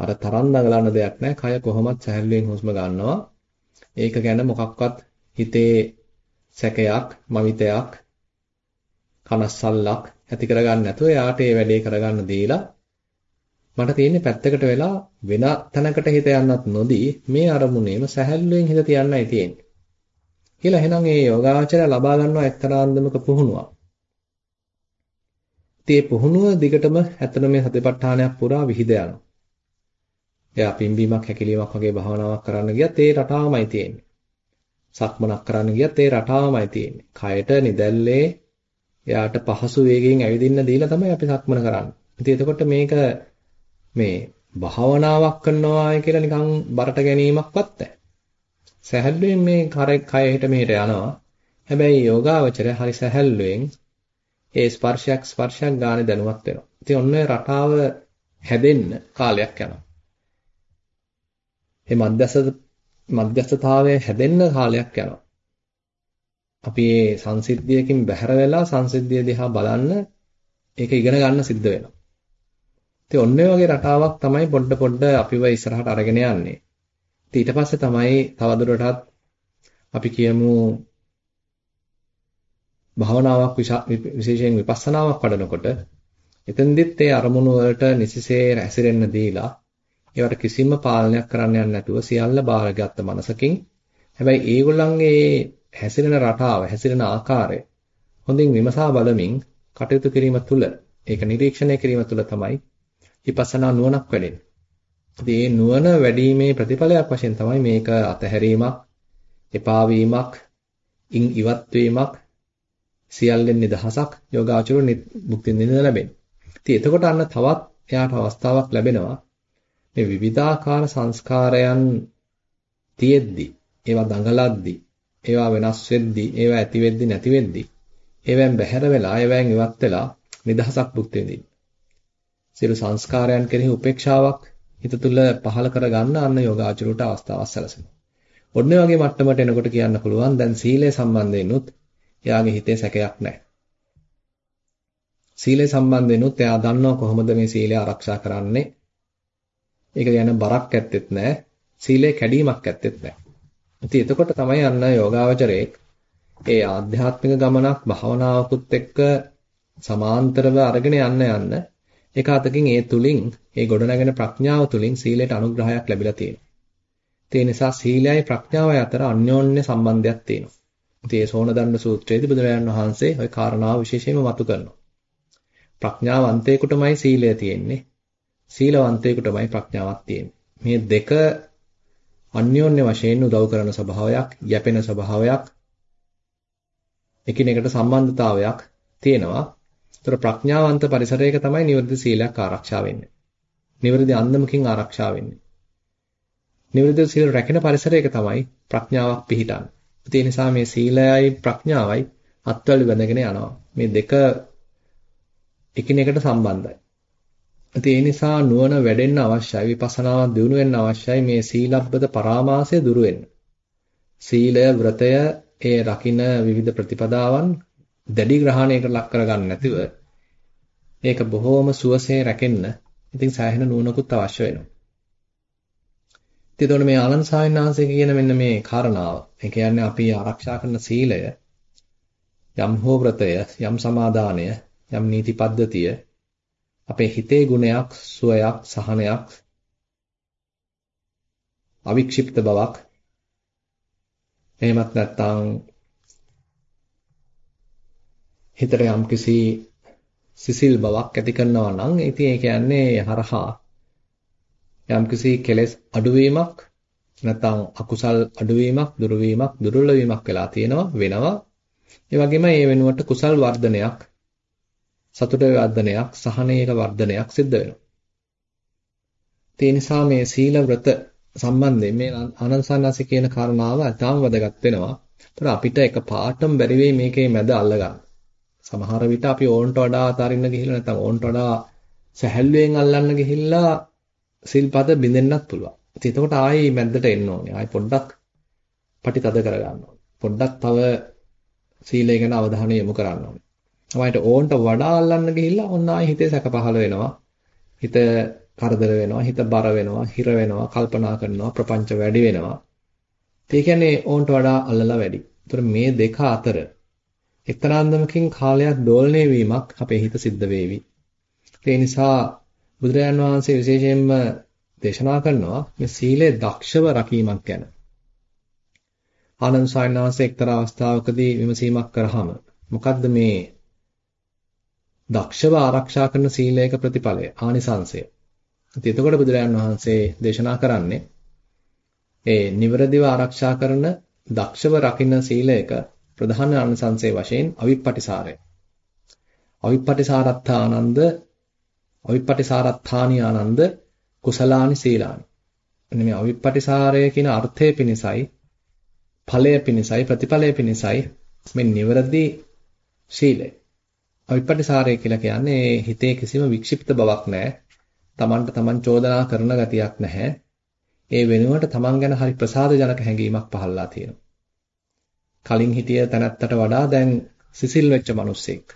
අර තරම් දඟලන දෙයක් නැහැ. කය කොහොමත් සැහැල්ලුවෙන් හුස්ම ගන්නවා. ඒක ගැන මොකක්වත් හිතේ සැකයක්, මවිතයක්, කනස්සල්ලක් ඇති කරගන්න නැතුව එයාට ඒ වැඩේ කරගන්න දීලා මට තියෙන්නේ පැත්තකට වෙලා වෙන තැනකට හිත යන්නත් නොදී මේ අරමුණේම සැහැල්ලුවෙන් හිත තියන්නයි තියෙන්නේ. කියලා එහෙනම් මේ යෝගාචරය ලබා ගන්නවා එක්තරා අන්දමක පුහුණුවක්. ඉතින් පුහුණුව දිගටම ඇත්තට මේ සතිපට්ඨානයක් පුරා විහිද යනවා. එයා පිම්බීමක් හැකිලීමක් වගේ භාවනාවක් කරන්න ගියත් ඒ රටාවමයි තියෙන්නේ. සක්මනක් කරන්න ගියත් ඒ රටාවමයි තියෙන්නේ. කයට නිදැල්ලේ එයාට පහසු වේගයෙන් ඇවිදින්න දීලා තමයි අපි සක්මන කරන්නේ. ඉතින් එතකොට මේක මේ භාවනාවක් කරනවායි කියලා නිකන් බරට ගැනීමක්වත් නැහැ. සැහැල්ලුවෙන් මේ කය හිට මෙහෙට යනවා. හැබැයි යෝගාවචරය හරි සැහැල්ලුවෙන් ඒ ස්පර්ශයක් ස්පර්ශයක් ගානේ දැනුවත් වෙනවා. ඉතින් ඔන්න රටාව හැදෙන්න කාලයක් යනවා. මේ මධ්‍යස්ථ මධ්‍යස්ථතාවය හැදෙන්න කාලයක් යනවා. අපි මේ සංසිද්ධියකින් බැහැර වෙලා සංසිද්ධිය දිහා බලන්න ඒක ඉගෙන ගන්න සිද්ධ වෙනවා. ඉතින් ඔන්න වගේ රටාවක් තමයි පොඩ පොඩ අපිව ඉස්සරහට අරගෙන යන්නේ. ඉතින් ඊට පස්සේ තමයි තවදුරටත් අපි කියමු භාවනාවක් විශේෂයෙන් විපස්සනාවක් වඩනකොට එතෙන්දිත් ඒ අරමුණු වලට නිසිසේ ඇසිරෙන්න දීලා ඒවට කිසිම පාලනයක් කරන්න යන්නේ නැතුව සියල්ල බාරගත්ත මනසකින් හැබැයි ඒගොල්ලන්ගේ හැසිරෙන රටාව, හැසිරෙන ආකාරය හොඳින් විමසා බලමින් කටයුතු කිරීම තුළ ඒක නිරීක්ෂණය කිරීම තුළ තමයි විපස්සනා නුවණක් වැඩෙන්නේ. ඉතින් මේ නුවණ වැඩිීමේ ප්‍රතිඵලයක් වශයෙන් තමයි මේක අතහැරීමක්, එපා වීමක්, ඉන් ඉවත් වීමක්, සියල්ලෙන් නිදහසක් යෝගාචර මුක්ති නිදින ලැබෙන්නේ. ඉතින් එතකොට අන්න තවත් එයාට අවස්ථාවක් ලැබෙනවා මේ විවිධාකාර සංස්කාරයන් තියෙද්දි ඒවා දඟලද්දි ඒවා වෙනස් වෙද්දී, ඒවා ඇති වෙද්දී නැති වෙද්දී, ඒවෙන් බැහැර වෙලා, ඒවෙන් ඉවත් වෙලා නිදහසක් භුක්ති විඳින්න. සියලු සංස්කාරයන් කෙරෙහි උපේක්ෂාවක් හිත තුළ පහළ කරගන්න අන්න යෝගාචරයට අවස්ථාවක් සැලසෙනවා. ඔන්න වගේ මට්ටමට එනකොට කියන්න පුළුවන් දැන් සීලය සම්බන්ධයෙන්ුත් එයාගේ හිතේ සැකයක් නැහැ. සීලය සම්බන්ධයෙන්ුත් එයා දන්නවා කොහොමද මේ සීලය ආරක්ෂා කරන්නේ. ඒක ගැන බරක් ඇත්තෙත් නැහැ. සීලේ කැඩීමක් ඇත්තෙත් නැහැ. ඉතින් එතකොට තමයි අන්න යෝගාවචරයේ ඒ ආධ්‍යාත්මික ගමනක් භාවනාවකුත් එක්ක සමාන්තරව අරගෙන යන්න යන්න ඒක අතකින් ඒ තුලින් ඒ ගොඩනැගෙන ප්‍රඥාව තුලින් සීලයට අනුග්‍රහයක් ලැබිලා තියෙනවා. ඒ නිසා සීලයයි ප්‍රඥාවයි අතර අන්‍යෝන්‍ය සම්බන්ධයක් තියෙනවා. ඉතින් ඒ සෝනදණ්ඩ සූත්‍රයේදී බුදුරජාණන් වහන්සේ ওই කාරණාව විශේෂයෙන්ම මතු කරනවා. ප්‍රඥාවන්තයෙකුටමයි සීලය තියෙන්නේ. සීලවන්තයෙකුටමයි ප්‍රඥාවක් තියෙන්නේ. මේ දෙක අන්‍යෝන්‍ය වශයෙන් උදව් කරන ස්වභාවයක්, යැපෙන ස්වභාවයක්, එකිනෙකට සම්බන්ධතාවයක් තියෙනවා. ඒතර ප්‍රඥාවන්ත පරිසරයක තමයි නිවර්දි සීලයක් ආරක්ෂා වෙන්නේ. නිවර්දි අන්දමකින් ආරක්ෂා වෙන්නේ. නිවර්දි සීල රැකෙන පරිසරයක තමයි ප්‍රඥාවක් පිහිටන්නේ. ඒ නිසා මේ සීලයයි ප්‍රඥාවයි අත්වල බැඳගෙන යනවා. මේ දෙක එකිනෙකට සම්බන්ධයි. ඒ නිසා නුවණ වැඩෙන්න අවශ්‍යයි විපස්සනාව දියුණු වෙන්න අවශ්‍යයි මේ සීලබ්බත පරාමාසය දුරු වෙන්න. සීලය වෘතය ඒ රකින්න විවිධ ප්‍රතිපදාවන් දැඩි ග්‍රහණයකට ලක් කරගන්න නැතිව ඒක බොහෝම සුවසේ රැකෙන්න ඉතින් සෑහෙන නුවණකුත් අවශ්‍ය වෙනවා. ඉතින් මේ ආනන්ද සාවින්නාංශය කියන මෙන්න මේ කාරණාව. ඒ කියන්නේ අපි ආරක්ෂා කරන සීලය යම් හෝ වෘතය, යම් සමාදානය, යම් නීති පද්ධතිය අපේ හිතේ ගුණයක්, සුවයක්, සහනයක්, අවික්ෂිප්ත බවක්. එහෙමත් නැත්නම් හිතට යම්කිසි සිසිල් බවක් ඇති කරනවා නම් ඉතින් ඒ කියන්නේ හරහා යම්කිසි කෙලෙස් අඩුවීමක් නැත්නම් අකුසල් අඩුවීමක් දුරවීමක් දුර්වල වීමක් වෙලා තියෙනවා වෙනවා. ඒ වගේම ඒ වෙනුවට කුසල් වර්ධනයක් සතුට වර්ධනයක් සහනයක වර්ධනයක් සිද්ධ වෙනවා ඒ නිසා මේ සීල වෘත සම්බන්ධයෙන් මේ ආනන්දසන්නසි කියන කාරණාව අතාම වැදගත් වෙනවා. ඒතර අපිට එක පාටම බැරි වෙයි මේකේ මැද අල්ලගන්න. සමහර විට අපි ඕන්ට වඩා අතාරින්න ගිහිල්ලා නැත්නම් ඕන්ට වඩා සැහැල්ලුවෙන් අල්ලන්න ගිහිල්ලා සිල්පද බින්දෙන්නත් පුළුවන්. ඉතින් එතකොට ආයේ මැද්දට එන්න ඕනේ. ආයේ පොඩ්ඩක් පටි තද කරගන්න ඕනේ. පොඩ්ඩක් තව සීලය ගැන අවධානය යොමු කරන්න ඕනේ. අපිට ඕන්ට වඩා අල්ලන්න ගිහිල්ලා ඔන්න ආයේ හිතේ සැක පහළ වෙනවා. හිත කරදර වෙනවා, හිත බර වෙනවා, හිර වෙනවා, කල්පනා කරනවා, ප්‍රපංච වැඩි වෙනවා. ඒ කියන්නේ ඕන්ට වඩා අල්ලලා වැඩි. ඒතර මේ දෙක අතර එක්තරාන්දමකින් කාලයක් දෝලණය වීමක් අපේ හිත සිද්ධ වේවි. ඒ නිසා බුදුරජාන් වහන්සේ විශේෂයෙන්ම දේශනා කරනවා මේ සීලේ දක්ෂව රකීමක් ගැන. ආනන්ද සායනවාසේ එක්තරා අවස්ථාවකදී විමසීමක් කරාම මොකද්ද මේ දක්ෂව ආරක්ෂා කරන සීලයක ප්‍රතිඵලය ආනිසංශය. ඉතින් එතකොට බුදුරජාන් වහන්සේ දේශනා කරන්නේ ඒ නිවරදිව ආරක්ෂා කරන දක්ෂව රකින්න සීලයක ප්‍රධාන ආනිසංසයේ වශයෙන් අවිප්පටිසාරය. අවිප්පටිසාරත්ථානන්ද අවිප්පටිසාරත්ථානි ආනන්ද කුසලානි සීලානි. එන්න මේ අවිප්පටිසාරය කියන අර්ථය පිණිසයි ඵලය පිණිසයි ප්‍රතිඵලය පිණිසයි මේ නිවරදි සීලය. අවිප්පටිසාරය කියලා කියන්නේ හිතේ කිසිම වික්ෂිප්ත බවක් නැහැ. තමන්ට තමන් චෝදනා කරන ගතියක් නැහැ. ඒ වෙනුවට තමන් ගැන හරි ප්‍රසාදජනක හැඟීමක් පහළලා තියෙනවා. කලින් හිටිය තැනැත්තට වඩා දැන් සිසිල් වෙච්ච මිනිස්සෙක්.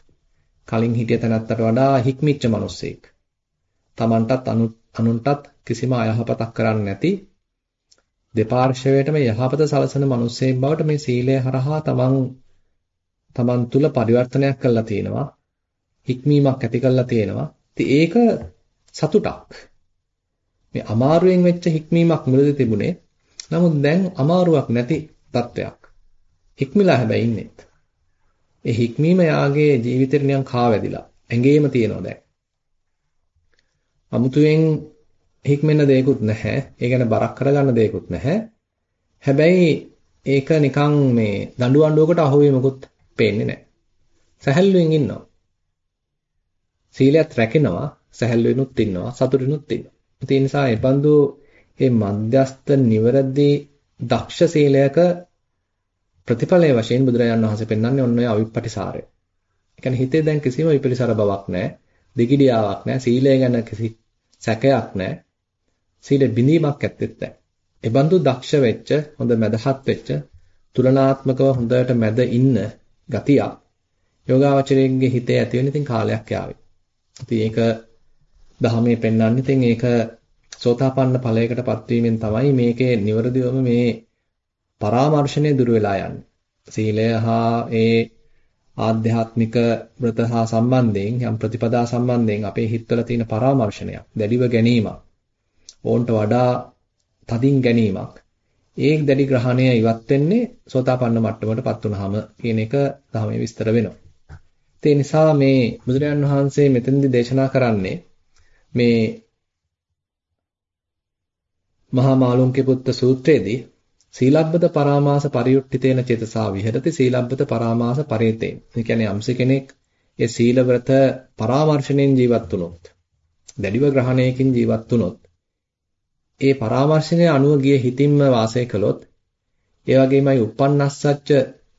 කලින් හිටිය තැනැත්තට වඩා හික්මිච්ච මිනිස්සෙක්. තමන්ටත් අනුන්ටත් කිසිම අයහපතක් කරන්නේ නැති දෙපාර්ශ්වයටම යහපත සලසන මිනිස්සෙක් බවට මේ සීලය හරහා තමන් තමන් තුල පරිවර්තනයක් කරලා තියෙනවා. හික්මීමක් ඇති කරලා තියෙනවා. ඉතින් ඒක සතුටක්. මේ අමාරුවෙන් වෙච්ච හික්මීමක් මුලදී තිබුණේ. නමුත් දැන් අමාරුවක් නැති තත්වයක්. හික්මිලා හැබැයි ඉන්නෙත්. ඒ හික්මීම යාගේ ජීවිතේට නිකන් කාවැදිලා. ඇඟේම තියෙනවා දැන්. අමුතුවෙන් හික්මෙන්න දෙයක්වත් නැහැ. ඒ ගැන බරක් කරගන්න දෙයක්වත් නැහැ. හැබැයි ඒක නිකන් මේ දඬු අඬුවකට අහු වීමකුත් පේන්නේ නැහැ. සැහැල්ලුවෙන් ඉන්නවා. සීලයත් රැකෙනවා, සැහැල්ලුවෙනුත් ඉන්නවා, සතුටිනුත් ඉන්නවා. ඒ නිසා ඒ බඳු මේ මධ්‍යස්ත නිවරදි දක්ෂ සීලයක ප්‍රතිඵලයේ වශයෙන් බුදුරජාණන් වහන්සේ පෙන්වන්නේ ඔන්න ඔය අවිප්පටිසාරය. ඒ කියන්නේ හිතේ දැන් කිසිම විපරිසර බවක් නැහැ. දෙගිඩියාවක් නැහැ. සීලය ගැන කිසි සැකයක් නැහැ. සීලෙ බිඳීමක් ඇත්තෙත් නැහැ. ඒ බඳු දක්ෂ වෙච්ච, හොඳ මැදහත් වෙච්ච, තුලනාත්මකව හොඳට මැද ඉන්න ගතියක් යෝගාවචරයේ හිතේ ඇති වෙන ඉතින් කාලයක් යාවේ. ඉතින් ඒක දහමේ පෙන්වන්නේ ඉතින් ඒක සෝතාපන්න ඵලයකටපත් වීමෙන් තමයි මේකේ නිවරදිවම මේ පරාමර්ශණය දුර වෙලා යන්නේ. සීලය හා ඒ ආධ්‍යාත්මික වෘත හා සම්බන්ධයෙන් යම් ප්‍රතිපදා සම්බන්ධයෙන් අපේ හිතවල තියෙන පරාමර්ශනයක්, දැඩිව ගැනීමක්, ඕන්ට වඩා තදින් ගැනීමක්. ඒ දැඩි ග්‍රහණය ඉවත් වෙන්නේ සෝතාපන්න මට්ටමටපත් වුනහම කියන එක තමයි විස්තර වෙනවා. ඒ නිසා මේ බුදුරජාන් වහන්සේ මෙතෙන්දී දේශනා කරන්නේ මේ මහා මාළුන්ගේ පුත්ත සූත්‍රයේදී සීලබ්බත පරාමාස පරියුට්ඨිතේන චේතසා විහෙරති සීලබ්බත පරාමාස පරේතේන. ඒ කියන්නේ යම්ස කෙනෙක් ඒ සීලව්‍රත පරාමර්ශණයෙන් ජීවත් වුණොත්, දැඩිව ග්‍රහණයකින් ජීවත් වුණොත්, ඒ පරාමර්ශණය අනුව ගිය හිතින්ම වාසය කළොත්, ඒ වගේමයි uppannස්සච්ච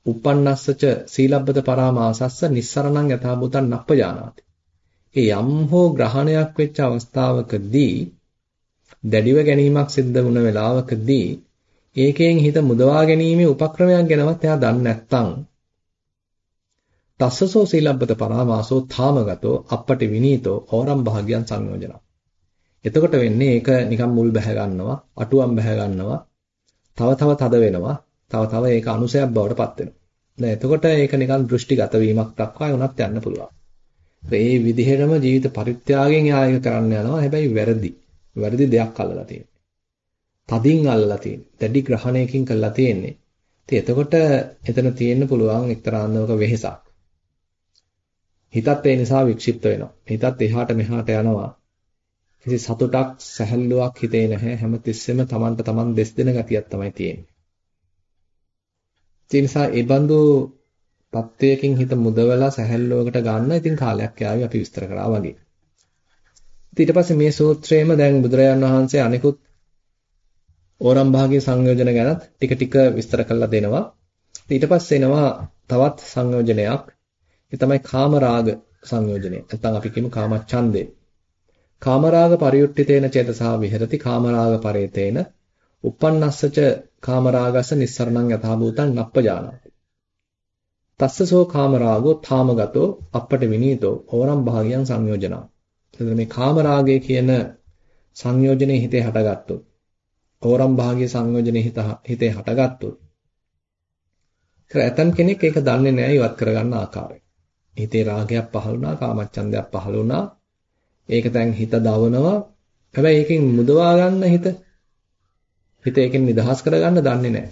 uppannස්සච සීලබ්බත පරාමාසස්ස නිස්සරණං යථාභූතං නප්පජානාති. ඒ යම් හෝ ග්‍රහණයක් වෙච්ච අවස්ථාවකදී දැඩිව ගැනීමක් සිද්ධ වුණ වෙලාවකදී ඒකෙන් හිත මුදවා ගැනීමේ උපක්‍රමයක් ගැනවත් එයා දන්නේ නැත්නම් තස්සසෝ සීලබ්බත පරාමාසෝ ථාමගතෝ අපපටි විනීතෝ ඕරම් භාග්‍යයන් සංයෝජන. එතකොට වෙන්නේ ඒක නිකන් මුල් බැහැ ගන්නවා, අටුවම් බැහැ ගන්නවා, තව තව තද වෙනවා, තව තව ඒක අනුසයක් බවට පත් වෙනවා. දැන් එතකොට ඒක නිකන් දෘෂ්ටිගත වීමක් දක්වා උනත් යන්න පුළුවන්. ඒ විදිහටම ජීවිත පරිත්‍යාගයෙන් යා ඒක කරන්න යනවා. හැබැයි වැරදි. වැරදි දෙයක් අල්ලලා තියෙනවා. තදින් අල්ලලා තියෙන්නේ. දැඩි ග්‍රහණයකින් කළා තියෙන්නේ. ඉතින් එතකොට එතන තියෙන්න පුළුවන් එක්තරා අන්දමක වෙහෙසක්. හිතත් ඒ නිසා වික්ෂිප්ත වෙනවා. හිතත් එහාට මෙහාට යනවා. කිසි සතුටක් සැහැල්ලුවක් හිතේ නැහැ. හැමතිස්සෙම Tamanට Taman දෙස් දෙන ගතියක් තමයි තියෙන්නේ. ඒ නිසා ඒ බඳු තත්වයකින් හිත මුදවලා සැහැල්ලුවකට ගන්න ඉතින් කාලයක් යාවි අපි විස්තර කරා වගේ. ඊට පස්සේ මේ සූත්‍රයේම දැන් බුදුරජාන් වහන්සේ අනිකුත් ඕරම් භාගයේ සංයෝජන ගැනත් ටික ටික විස්තර කරලා දෙනවා. ඊට පස්සේ එනවා තවත් සංයෝජනයක්. ඒ තමයි කාමරාග සංයෝජනය. නැත්නම් අපි කියමු කාමච්ඡන්දේ. කාමරාග පරියුට්ඨිතේන චේතසා විහෙරති කාමරාග පරේතේන uppannassaච කාමරාගස නිස්සරණං යථාභූතං නප්පජානාති. තස්සසෝ කාමරාගෝ ථාමගතෝ අපට විනීතෝ ඕරම් භාගයන් සංයෝජනා. එතකොට මේ කාමරාගය කියන සංයෝජනේ හිතේ හටගත්තොත් ඕරම් භාගයේ සංයෝජනේ හිත හිතේ හටගත්තොත් ඒතර ඇතම් කෙනෙක් ඒක දන්නේ නැහැ ඉවත් කරගන්න ආකාරය. හිතේ රාගයක් පහළ වුණා, කාමච්ඡන්දයක් පහළ වුණා. ඒක දැන් හිත දවනවා. හැබැයි ඒකෙන් මුදවා ගන්න හිත හිත ඒකෙන් නිදහස් කරගන්න දන්නේ නැහැ.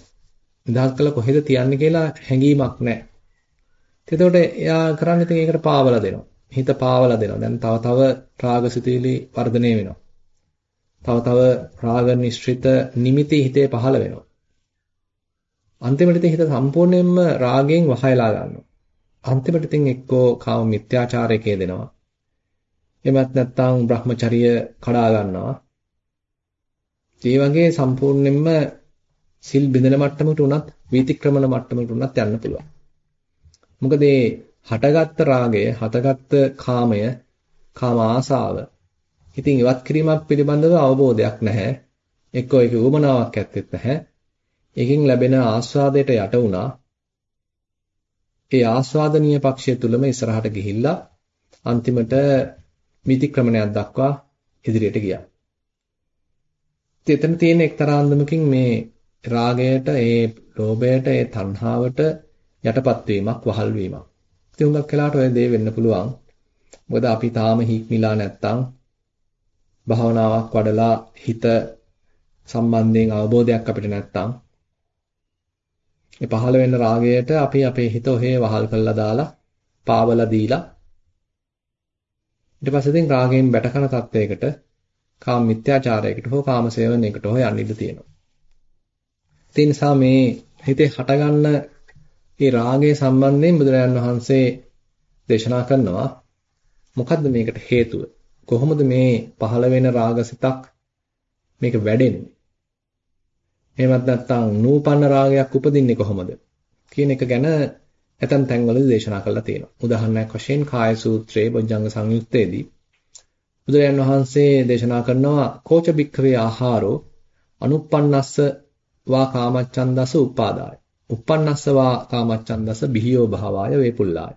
නිදහස් කළා කොහෙද තියන්නේ කියලා හැඟීමක් නැහැ. එතකොට එයා කරන්නේ ඉතින් ඒකට පාවලා දෙනවා. හිත පාවලා දෙනවා. දැන් තව තව රාගසිතීලි වර්ධනය වෙනවා. තව තව රාග නිශ්චිත නිමිති හිතේ පහළ වෙනවා. අන්තිමට ඉතින් හිත සම්පූර්ණයෙන්ම රාගයෙන් වහයලා ගන්නවා. අන්තිමට ඉතින් එක්කෝ කාම මිත්‍යාචාරයකේ දෙනවා. එමත් නැත්නම් Brahmacharya කඩා ගන්නවා. ඒ වගේ සම්පූර්ණයෙන්ම සිල් බිඳන මට්ටමකට උනත් වීතික්‍රමන මට්ටමකට උනත් යන්න පුළුවන්. මොකද මේ හටගත්ත රාගය, හටගත්ත කාමය, කාම ආසාව ඉතින් ඉවත් කිරීමක් පිළිබඳව අවබෝධයක් නැහැ. එක්කෝ ඒක උවමනාවක් ඇත්තෙත් නැහැ. ඒකෙන් ලැබෙන ආස්වාදයට යට වුණා. ඒ ආස්වාදනීය පක්ෂය තුලම ඉස්සරහට ගිහිල්ලා අන්තිමට මිතික්‍රමණයක් දක්වා ඉදිරියට ගියා. එතන තියෙන එක්තරා අන්දමකින් මේ රාගයට, ඒ ලෝභයට, ඒ තණ්හාවට යටපත් වීමක්, වහල් වීමක්. ඉතින් උඟක් වෙලාවට ඔය දේ වෙන්න පුළුවන්. මොකද අපි තාම හික්මිලා නැත්තම් භාවනාවක් වඩලා හිත සම්බන්ධයෙන් අවබෝධයක් අපිට නැත්තම් ඒ පහළ වෙන රාගයට අපි අපේ හිත ඔහේ වහල් කරලා දාලා පාවලා දීලා ඊට පස්සේ ඉතින් රාගයෙන් බැටකන තත්වයකට කාම මිත්‍යාචාරයකට හෝ කාම සේවනයකට හෝ යන්න ඉඩ තියෙනවා. ඒ නිසා මේ හිතේ හටගන්න මේ රාගය සම්බන්ධයෙන් බුදුරජාන් වහන්සේ දේශනා කරනවා මොකද්ද මේකට හේතුව? කොහොමද මේ පහළ වෙන රාගසිතක් මේක වැඩෙන්නේ? එහෙමත් නැත්නම් නූපන්න රාගයක් උපදින්නේ කොහොමද? කියන එක ගැන ඇතන් තැන්වලදී දේශනා කරලා තියෙනවා. උදාහරණයක් වශයෙන් කාය සූත්‍රයේ බොජ්ජංග සංයුත්තේදී බුදුරජාන් වහන්සේ දේශනා කරනවා කෝච බික්ඛවේ ආහාරෝ අනුප්පන්නස්ස වා කාමච්ඡන්දස උපාදාය. උප්පන්නස්ස වා කාමච්ඡන්දස බිහියෝ භාවාය වේපුල්ලාය.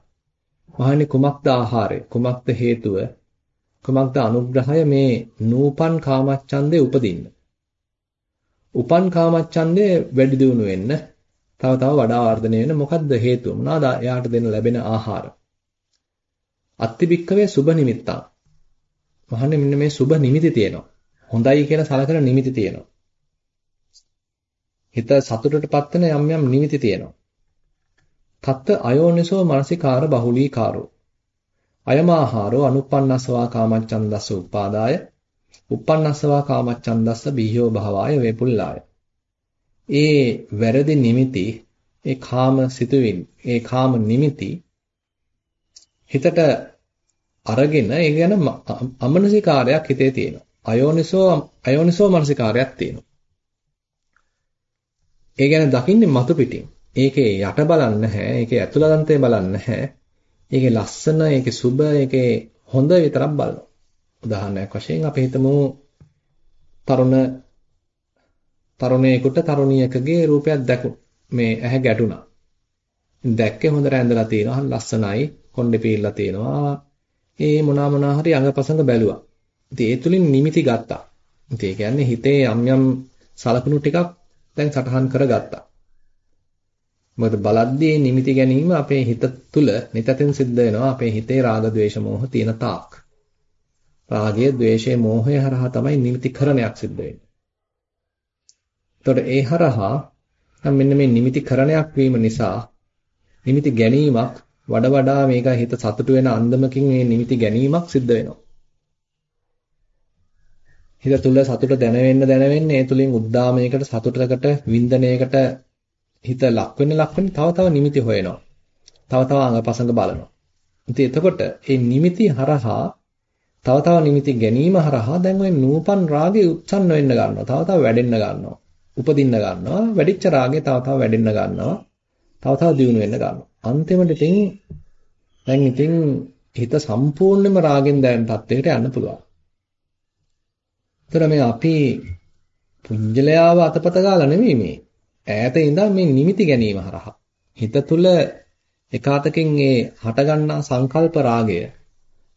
මහන්නේ කුමක්ද ආහාරය? කුමක්ද හේතුව? කුමක්ද අනුග්‍රහය මේ නූපන් කාමච්ඡන්දේ උපදින්න. උපන් කාමච්ඡන්දේ වැඩි දියුණු වෙන්න තව තව වඩා වර්ධනය වෙන මොකද්ද හේතුව? මොනවාද එයාට දෙන්න ලැබෙන ආහාර? අත්තිබික්කවේ සුබ නිමිත්තක්. මහන්නේ මෙන්න මේ සුබ නිමිති තියෙනවා. හොඳයි කියලා සලකන නිමිති තියෙනවා. හිත සතුටටපත් වෙන යම් යම් නිමිති තියෙනවා. තත්ත අයෝනිසෝ මනසිකාර බහුලීකාරෝ. අයමාහාරෝ අනුප්පන්නස්සවා කාමච්ඡන්දස්ස උපාදාය. උප්පන්නස්සවා කාමච්ඡන්දස්ස බිහියෝ භවාය වේපුල්ලාය. ඒ වැරදි නිමිති, ඒ කාම සිතුවින්, ඒ කාම නිමිති හිතට අරගෙන ඒ ගැන අමනසිකාරයක් හිතේ තියෙනවා. අයෝනිසෝ අයෝනිසෝ මනසිකාරයක් තියෙනවා. ඒ ගැන දකින්නේ මතු පිටින්. ඒකේ යට බලන්නේ නැහැ. ඒකේ ඇතුළතන්තේ බලන්නේ නැහැ. ඒකේ ලස්සන, ඒකේ සුබ, ඒකේ හොඳ විතරක් බලනවා. උදාහරණයක් වශයෙන් අපි හිතමු තරුණ තරුණයෙකුට තරුණියකගේ රූපයක් දැකු මේ ඇහැ ගැටුණා. දැක්කේ හොඳට ඇඳලා තියෙනවා, ලස්සනයි, කොණ්ඩේ පීරලා තියෙනවා. ඒ මොනවා මොනවා හරි අංගපසංග බැලුවා. ඉතින් ඒ තුලින් නිමිති ගත්තා. ඉතින් ඒ කියන්නේ හිතේ යම් යම් සලකුණු ටිකක් දැන් සටහන් කරගත්තා. මොකද බලද්දී නිමිති ගැනීම අපේ හිත තුළ නිතතෙන් සිද්ධ වෙනවා අපේ හිතේ රාග ద్వේෂ මෝහ තියෙන තාක්. රාගය, ద్వේෂය, මෝහය හරහා තමයි නිමිතිකරණයක් සිද්ධ වෙන්නේ. එතකොට ඒ හරහා නම් මෙන්න මේ නිමිතිකරණයක් වීම නිසා නිමිති ගැනීමක් වඩා වඩා මේක හිත සතුටු වෙන අන්දමකින් මේ නිමිති ගැනීමක් සිද්ධ වෙනවා. හිත තුල සතුට දැනෙන්න දැනෙන්න ඒ තුලින් උද්දාමයකට සතුටකට වින්දනයකට හිත ලක් වෙන්න ලක් වෙන්න තව තව නිමිති හොයනවා. තව තව අංගපසංග බලනවා. ඉතින් එතකොට මේ නිමිති හරහා තව තව නිමිති ගැනීම හරහා දැන් ওই නූපන් රාගය උත්සන්න වෙන්න ගන්නවා. තව තව වැඩෙන්න ගන්නවා. උපදින්න ගන්නවා. වැඩිච්ච රාගය තව තව වැඩෙන්න ගන්නවා. තව තව දියුණු වෙන්න ගන්නවා. අන්තිමට ඉතින් දැන් ඉතින් හිත සම්පූර්ණයෙන්ම රාගෙන් දැවෙන තත්ත්වයකට යන්න පුළුවන්. ඒතර මේ අපි පුංජලයාව අතපත ගාලා නෙමෙයි මේ. ඈත ඉඳන් මේ නිමිති ගැනීම හරහා හිත තුල එකාතකින් ඒ හටගන්නා සංකල්ප රාගය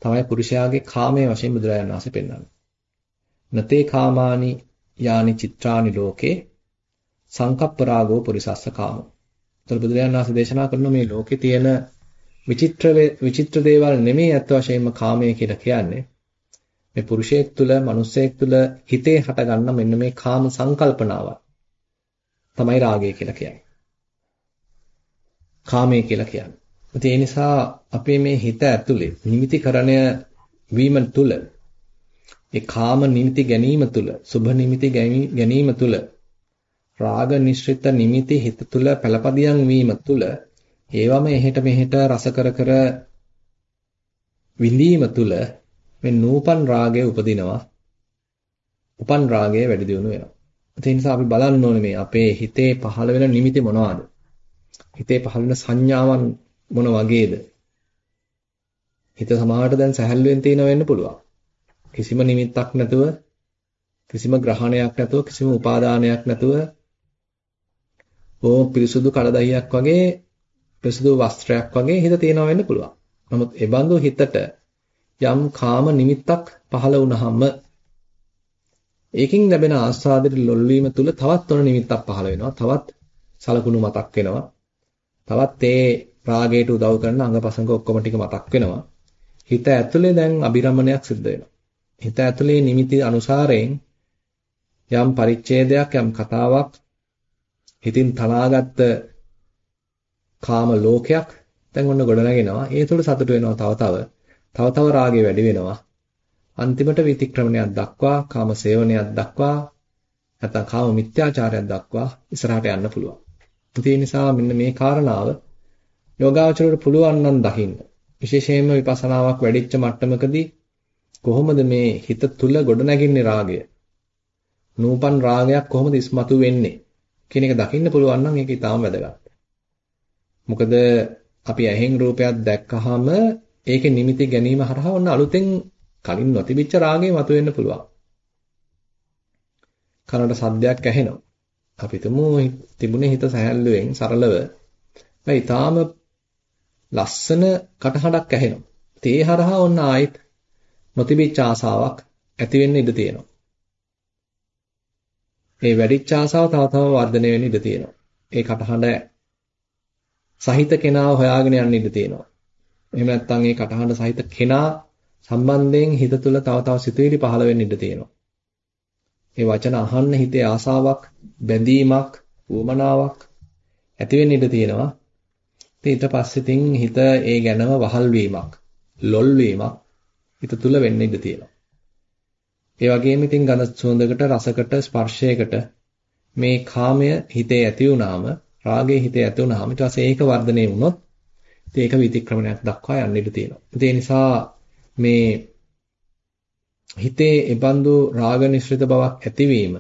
තමයි පුරුෂයාගේ කාමයේ වශයෙන් බුදුරජාණන් වහන්සේ පෙන්වන්නේ. නතේ කාමානි යානි චිත්‍රානි ලෝකේ සංකප්ප රාගෝ පුරිසස්ස කාමෝ. ඒතර බුදුරජාණන් වහන්සේ දේශනා කරන මේ ලෝකේ තියෙන විචිත්‍ර විචිත්‍ර දේවල් නෙමෙයි අත් වශයෙන්ම කාමය කියලා කියන්නේ. මේ පුරුෂයෙක් තුල, මිනිසෙක් තුල හිතේ හටගන්න මෙන්න මේ කාම සංකල්පනාවල් තමයි රාගය කියලා කියන්නේ. කාමය කියලා කියන්නේ. ඒ නිසා අපේ මේ හිත ඇතුලේ නිමිතිකරණය වීම තුල ඒ කාම නිමිති ගැනීම තුල, සුභ නිමිති ගැනීම තුල රාග නිශ්චිත නිමිති හිත තුල පළපදියම් වීම තුල ඒවම එහෙට මෙහෙට රස කර කර විඳීම තුල මේ නූපන් රාගය උපදිනවා. උපන් රාගය වැඩි දියුණු වෙනවා. ඒ නිසා අපි බලන්න ඕනේ මේ අපේ හිතේ පහළ වෙන නිමිති මොනවාද? හිතේ පහළ වෙන සංඥාවන් මොන වගේද? හිත සමාහට දැන් සැහැල්ලුවෙන් තියෙන වෙන්න පුළුවන්. කිසිම නිමිත්තක් නැතුව කිසිම ග්‍රහණයක් නැතුව කිසිම උපාදානයක් නැතුව ඕ පිරිසුදු කලදහියක් වගේ පිරිසුදු වස්ත්‍රයක් වගේ හිත තියෙනවා වෙන්න පුළුවන්. නමුත් ඒ බඳු හිතට යම් කාම නිමිත්තක් පහළ වුණාම ඒකින් ලැබෙන ආස්වාදයට ලොල් වීම තුල තවත් ඔන නිමිත්තක් පහළ වෙනවා. තවත් සලකුණු මතක් වෙනවා. තවත් ඒ රාගයට උදව් කරන අංගපසංග ඔක්කොම ටික මතක් වෙනවා. හිත ඇතුලේ දැන් අබිරමණයක් සිද්ධ වෙනවා. හිත ඇතුලේ නිමිති අනුසාරයෙන් යම් පරිච්ඡේදයක් යම් කතාවක් හිතින් තනාගත්ත කාම ලෝකයක් දැන් ඔන්න ගොඩනගෙනවා. ඒ තුළ සතුට වෙනවා තව තව. තව තව රාගය වැඩි වෙනවා. අන්තිමට විතික්‍රමණයක් දක්වා, කාම සේවනයක් දක්වා, නැත්නම් කාම මිත්‍යාචාරයක් දක්වා ඉස්සරහට යන්න පුළුවන්. ඒ නිසා මෙන්න මේ කාරණාව යෝගාචරයට පුළුවන් නම් දකින්න. විශේෂයෙන්ම විපස්සනාවක් වැඩිච්ච මට්ටමකදී කොහොමද මේ හිත තුල ගොඩනැගින්නේ රාගය? නූපන් රාගයක් කොහොමද ඉස්මතු වෙන්නේ කියන එක දකින්න පුළුවන් නම් ඒක ඊටාම වැදගත්. මොකද අපි ඇහෙන් රූපයක් දැක්කහම ඒකේ නිමිති ගැනීම හරහා ඔන්න අලුතෙන් කලින් නොතිබිච්ච රාගය මතුවෙන්න පුළුවන්. කනට සද්දයක් ඇහෙනවා. අපි තුමු තිබුණේ හිත සැහැල්ලුවෙන් සරලව. ඒ ඊටාම ලස්සන කටහඬක් ඇහෙනවා. ඒ හරහා ඔන්න ආයෙත් නොතිබිච්ච ආසාවක් ඇති වෙන්න ඉඩ තියෙනවා. මේ වැඩිච්ච ආසාව තව තව වර්ධනය වෙන්න ඉඩ තියෙනවා. ඒ කටහඬ සහිත කෙනාව හොයාගෙන යන්න ඉඩ තියෙනවා. එහෙම නැත්නම් ඒ කටහඬ සහිත කෙනා සම්බන්ධයෙන් හිත තුළ තව තව සිතුවිලි පහළ වෙන්න ඉඩ තියෙනවා. ඒ වචන අහන්න හිතේ ආසාවක්, බැඳීමක්, උවමනාවක් ඇති වෙන්න ඉඩ තියෙනවා. ඊට පස්සේ තින් හිත ඒ ගැනම වහල් වීමක්, ලොල් වීමක් හිත තුල වෙන්න ඉඩ තියෙනවා. ඒ වගේම ඉතින් ගඳ සුවඳකට, රසකට, ස්පර්ශයකට මේ කාමය හිතේ ඇති වුනාම, රාගය හිතේ ඇති වුනාම ඊට පස්සේ ඒක වර්ධනය වුණොත් ඉතින් ඒක විතික්‍රමණයක් දක්වා යන්න ඉඩ තියෙනවා. ඒ නිසා මේ හිතේ එබඳු රාග නිශ්චිත බවක් ඇතිවීම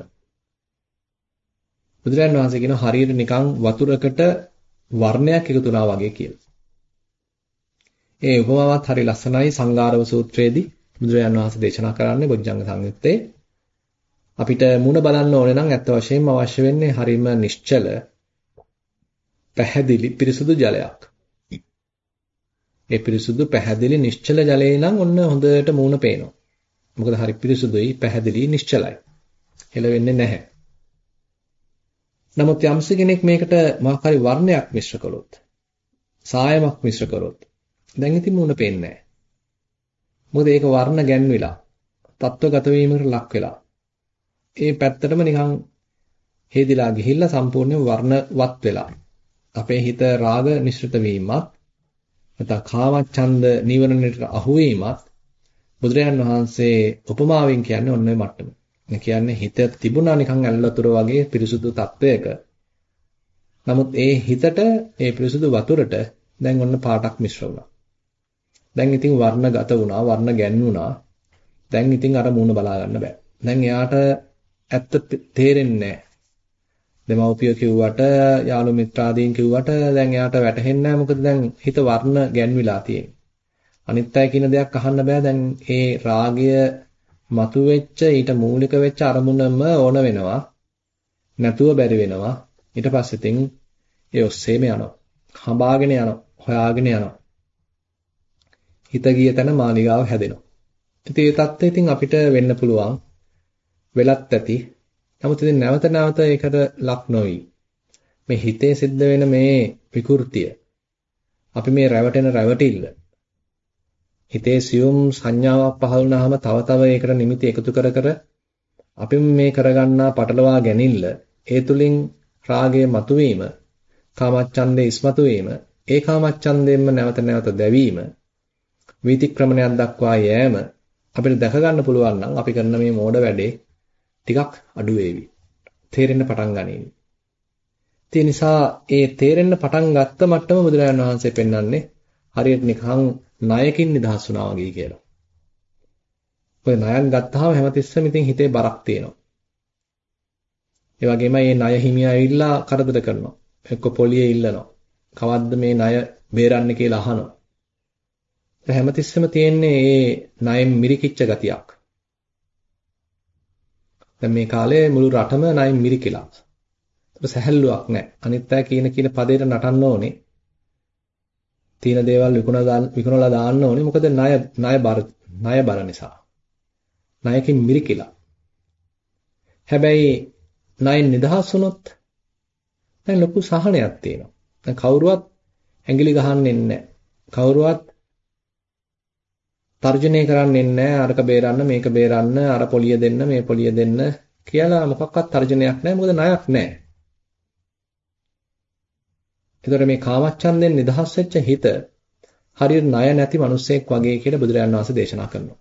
බුදුරජාණන් වහන්සේ කියන හරියට නිකන් වතුරකට වර්ණයක් එකතු වුණා වගේ කියලා. ඒ උපමාවත් හරි ලස්සනයි සංගාරව සූත්‍රයේදී බුදුරජාණන් වහන්සේ දේශනා කරන්නේ බොජ්ජංග සංයුත්තේ අපිට මුණ බලන්න ඕනේ නම් ඇත්ත වශයෙන්ම අවශ්‍ය වෙන්නේ හරිම නිශ්චල පැහැදිලි පිරිසුදු ජලයක්. ඒ පිරිසුදු පැහැදිලි නිශ්චල ජලේ නම් ඔන්න හොඳට මූණ පේනවා. මොකද හරි පිරිසුදුයි පැහැදිලි නිශ්චලයි. හෙලවෙන්නේ නැහැ. නමුත් යම්ස කෙනෙක් මේකට මොකක් හරි වර්ණයක් මිශ්‍ර කළොත් සායමක් මිශ්‍ර කළොත් දැන් ඉතින් මූණ පේන්නේ නැහැ. මොකද ඒක වර්ණ ගැන්විලා තත්වගත වීමකට ලක් වෙලා. ඒ පැත්තටම නිකන් හේදිලා ගිහිල්ලා සම්පූර්ණයෙන් වර්ණවත් වෙලා. අපේ හිත රාග නිශ්චිත වීමත් නැත්නම් කාමච්ඡන්ද නීවරණයට අහු වීමත් බුදුරජාන් වහන්සේ උපමාවෙන් කියන්නේ ඔන්න ඔය මට්ටම. ඒ කියන්නේ හිත තිබුණා නිකන් ඇල්ලතුර වගේ පිරිසුදු තත්වයක. නමුත් ඒ හිතට ඒ පිරිසුදු වතුරට දැන් ඔන්න පාටක් මිශ්‍ර වුණා. දැන් ඉතින් වර්ණගත වුණා, වර්ණ ගැන්වුණා. දැන් ඉතින් අර මූණ බලා ගන්න බෑ. දැන් එයාට ඇත්ත තේරෙන්නේ නැහැ. දෙමව්පිය කිව්වට, යාළු මිත්‍රාදීන් කිව්වට දැන් එයාට වැටහෙන්නේ නැහැ. මොකද දැන් හිත වර්ණ ගැන්විලා තියෙන්නේ. අනිත් අය කියන දෙයක් අහන්න බෑ. දැන් ඒ රාගය මතුවෙච්ච ඊට මූලික වෙච්ච අරමුණම ඕන වෙනවා. නැතුව බැරි වෙනවා. ඊට පස්සේ තින් ඒ ඔස්සේම යනවා. හඹාගෙන යනවා. හොයාගෙන යනවා. හිත ගිය තැන මාලිගාව හැදෙනවා. ඉතින් ඒ தත්ත්වය ඉතින් අපිට වෙන්න පුළුවන්. වෙලත් ඇති. නමුත් ඉතින් නැවත නැවත ඒකට ලක් නොවි. මේ හිතේ සිද්ධ වෙන මේ විකෘතිය. අපි මේ රැවටෙන රැවටිල්ල හිතේ සියුම් සංඥාවක් පහළ වුණාම තව තව ඒකට නිමිති එකතු කර කර අපි මේ කරගන්නා පටලවා ගැනීමල ඒ තුලින් රාගයේ මතුවීම කාමච්ඡන්දේ ඉස්මතු වීම ඒ කාමච්ඡන්දයෙන්ම නැවත නැවත දැවීම විතික්‍රමණයක් දක්වා යෑම අපිට දැක ගන්න පුළුවන් නම් අපි කරන මේ මෝඩ වැඩේ ටිකක් අඩු වේවි තේරෙන්න පටන් ගනීවි ඒ නිසා ඒ තේරෙන්න පටන් ගත්ත මට්ටම බුදුරජාණන් වහන්සේ පෙන්වන්නේ හරියට නිකන් ණයකින් නිදහස් වුණා වගේ කියලා. ඔය ණයක් ගත්තාම හැමතිස්සෙම ඉතින් හිතේ බරක් තියෙනවා. ඒ වගේම මේ ණය හිමිය ඇවිල්ලා කරදර කරනවා. එක්ක පොලියේ ඉල්ලනවා. කවද්ද මේ ණය බේරන්න කියලා අහනවා. හැමතිස්සෙම තියෙන්නේ මේ ණයෙන් මිරිකිච්ච ගතියක්. දැන් මේ කාලේ මුළු රටම ණයෙන් මිරිකිලා. ඒක සැහැල්ලුවක් නැහැ. අනිත් අය කියන කියන පදේට නටන්න ඕනේ. තියෙන දේවල් විකුණලා දාන්න ඕනේ. මොකද ණය ණය බර ණය බර නිසා. ණයකින් මිරිකිලා. හැබැයි ණයෙන් නිදහස් වුණොත් දැන් ලොකු සහනයක් තියෙනවා. දැන් කවුරුවත් ඇඟිලි ගහන්නේ නැහැ. කවුරුවත් තර්ජනය කරන්නේ නැහැ. අරක බේරන්න මේක බේරන්න අර පොලිය දෙන්න මේ පොලිය දෙන්න කියලා මොකක්වත් තර්ජනයක් නැහැ. මොකද ණයක් නැහැ. එතකොට මේ කාමච්ඡන්දෙන් නිදහස් වෙච්ච හිත හරියට ණය නැති මිනිස්සෙක් වගේ කියලා බුදුරජාණන් වහන්සේ දේශනා කරනවා.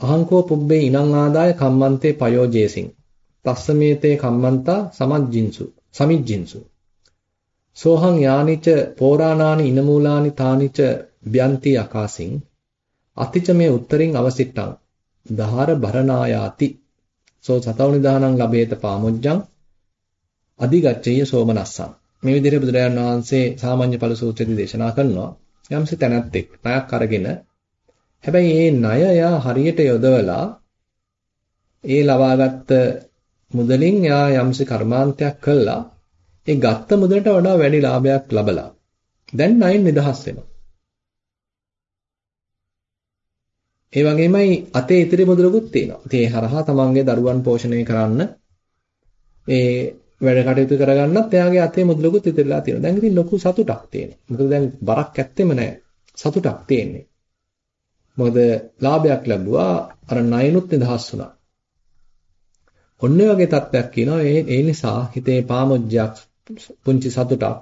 අහංකෝ පුබ්බේ ඉනං ආදාය කම්මන්තේ පයෝජේසින්. තස්සමේතේ කම්මන්තා සමජ්ජින්සු සමිජ්ජින්සු. සෝහං යානිච පෝරාණානි ඉනමූලානි තානිච ව්‍යන්ති අකාසින් අතිච මේ උත්තරින් අවසිට්ටං දහාර බරණායාති සෝ සතවනි දානං ලබේත පාමුජ්ජං අධිගච්ඡේය සෝමනස්සං. මේ විදිහට බුදුරජාණන් වහන්සේ සාමාන්‍ය ඵල සූත්‍රයේදී දේශනා කරනවා. යම්සි තැනැත්තෙක් ණයක් අරගෙන හැබැයි මේ ණය යා හරියට යොදවලා ඒ ලබාගත් මුදලින් යා යම්සි කර්මාන්තයක් කළා. ඒ ගත්ත මුදලට වඩා වැඩි ලාභයක් ලබලා. දැන් ණයෙන් නිදහස් වෙනවා. ඒ වගේමයි අතේ ඉතිරි මුදලකුත් තියෙනවා. ඉතින් ඒ හරහා තමන්ගේ දරුවන් පෝෂණය කරන්න ඒ වැඩ කටයුතු කරගන්නත් එයාගේ අතේ මුදලකුත් ඉතිරිලා තියෙනවා. දැන් ඉතින් ලොකු සතුටක් තියෙනවා. මොකද දැන් බරක් ඇත්තෙම නැහැ. සතුටක් තියෙන්නේ. මොකද ලාභයක් ලැබුවා අර ණයනුත් නිදහස් වුණා. ඔන්න වගේ තත්ත්වයක් කියනවා ඒ ඒ නිසා හිතේ පාමොජ්ජයක් පුංචි සතුටක්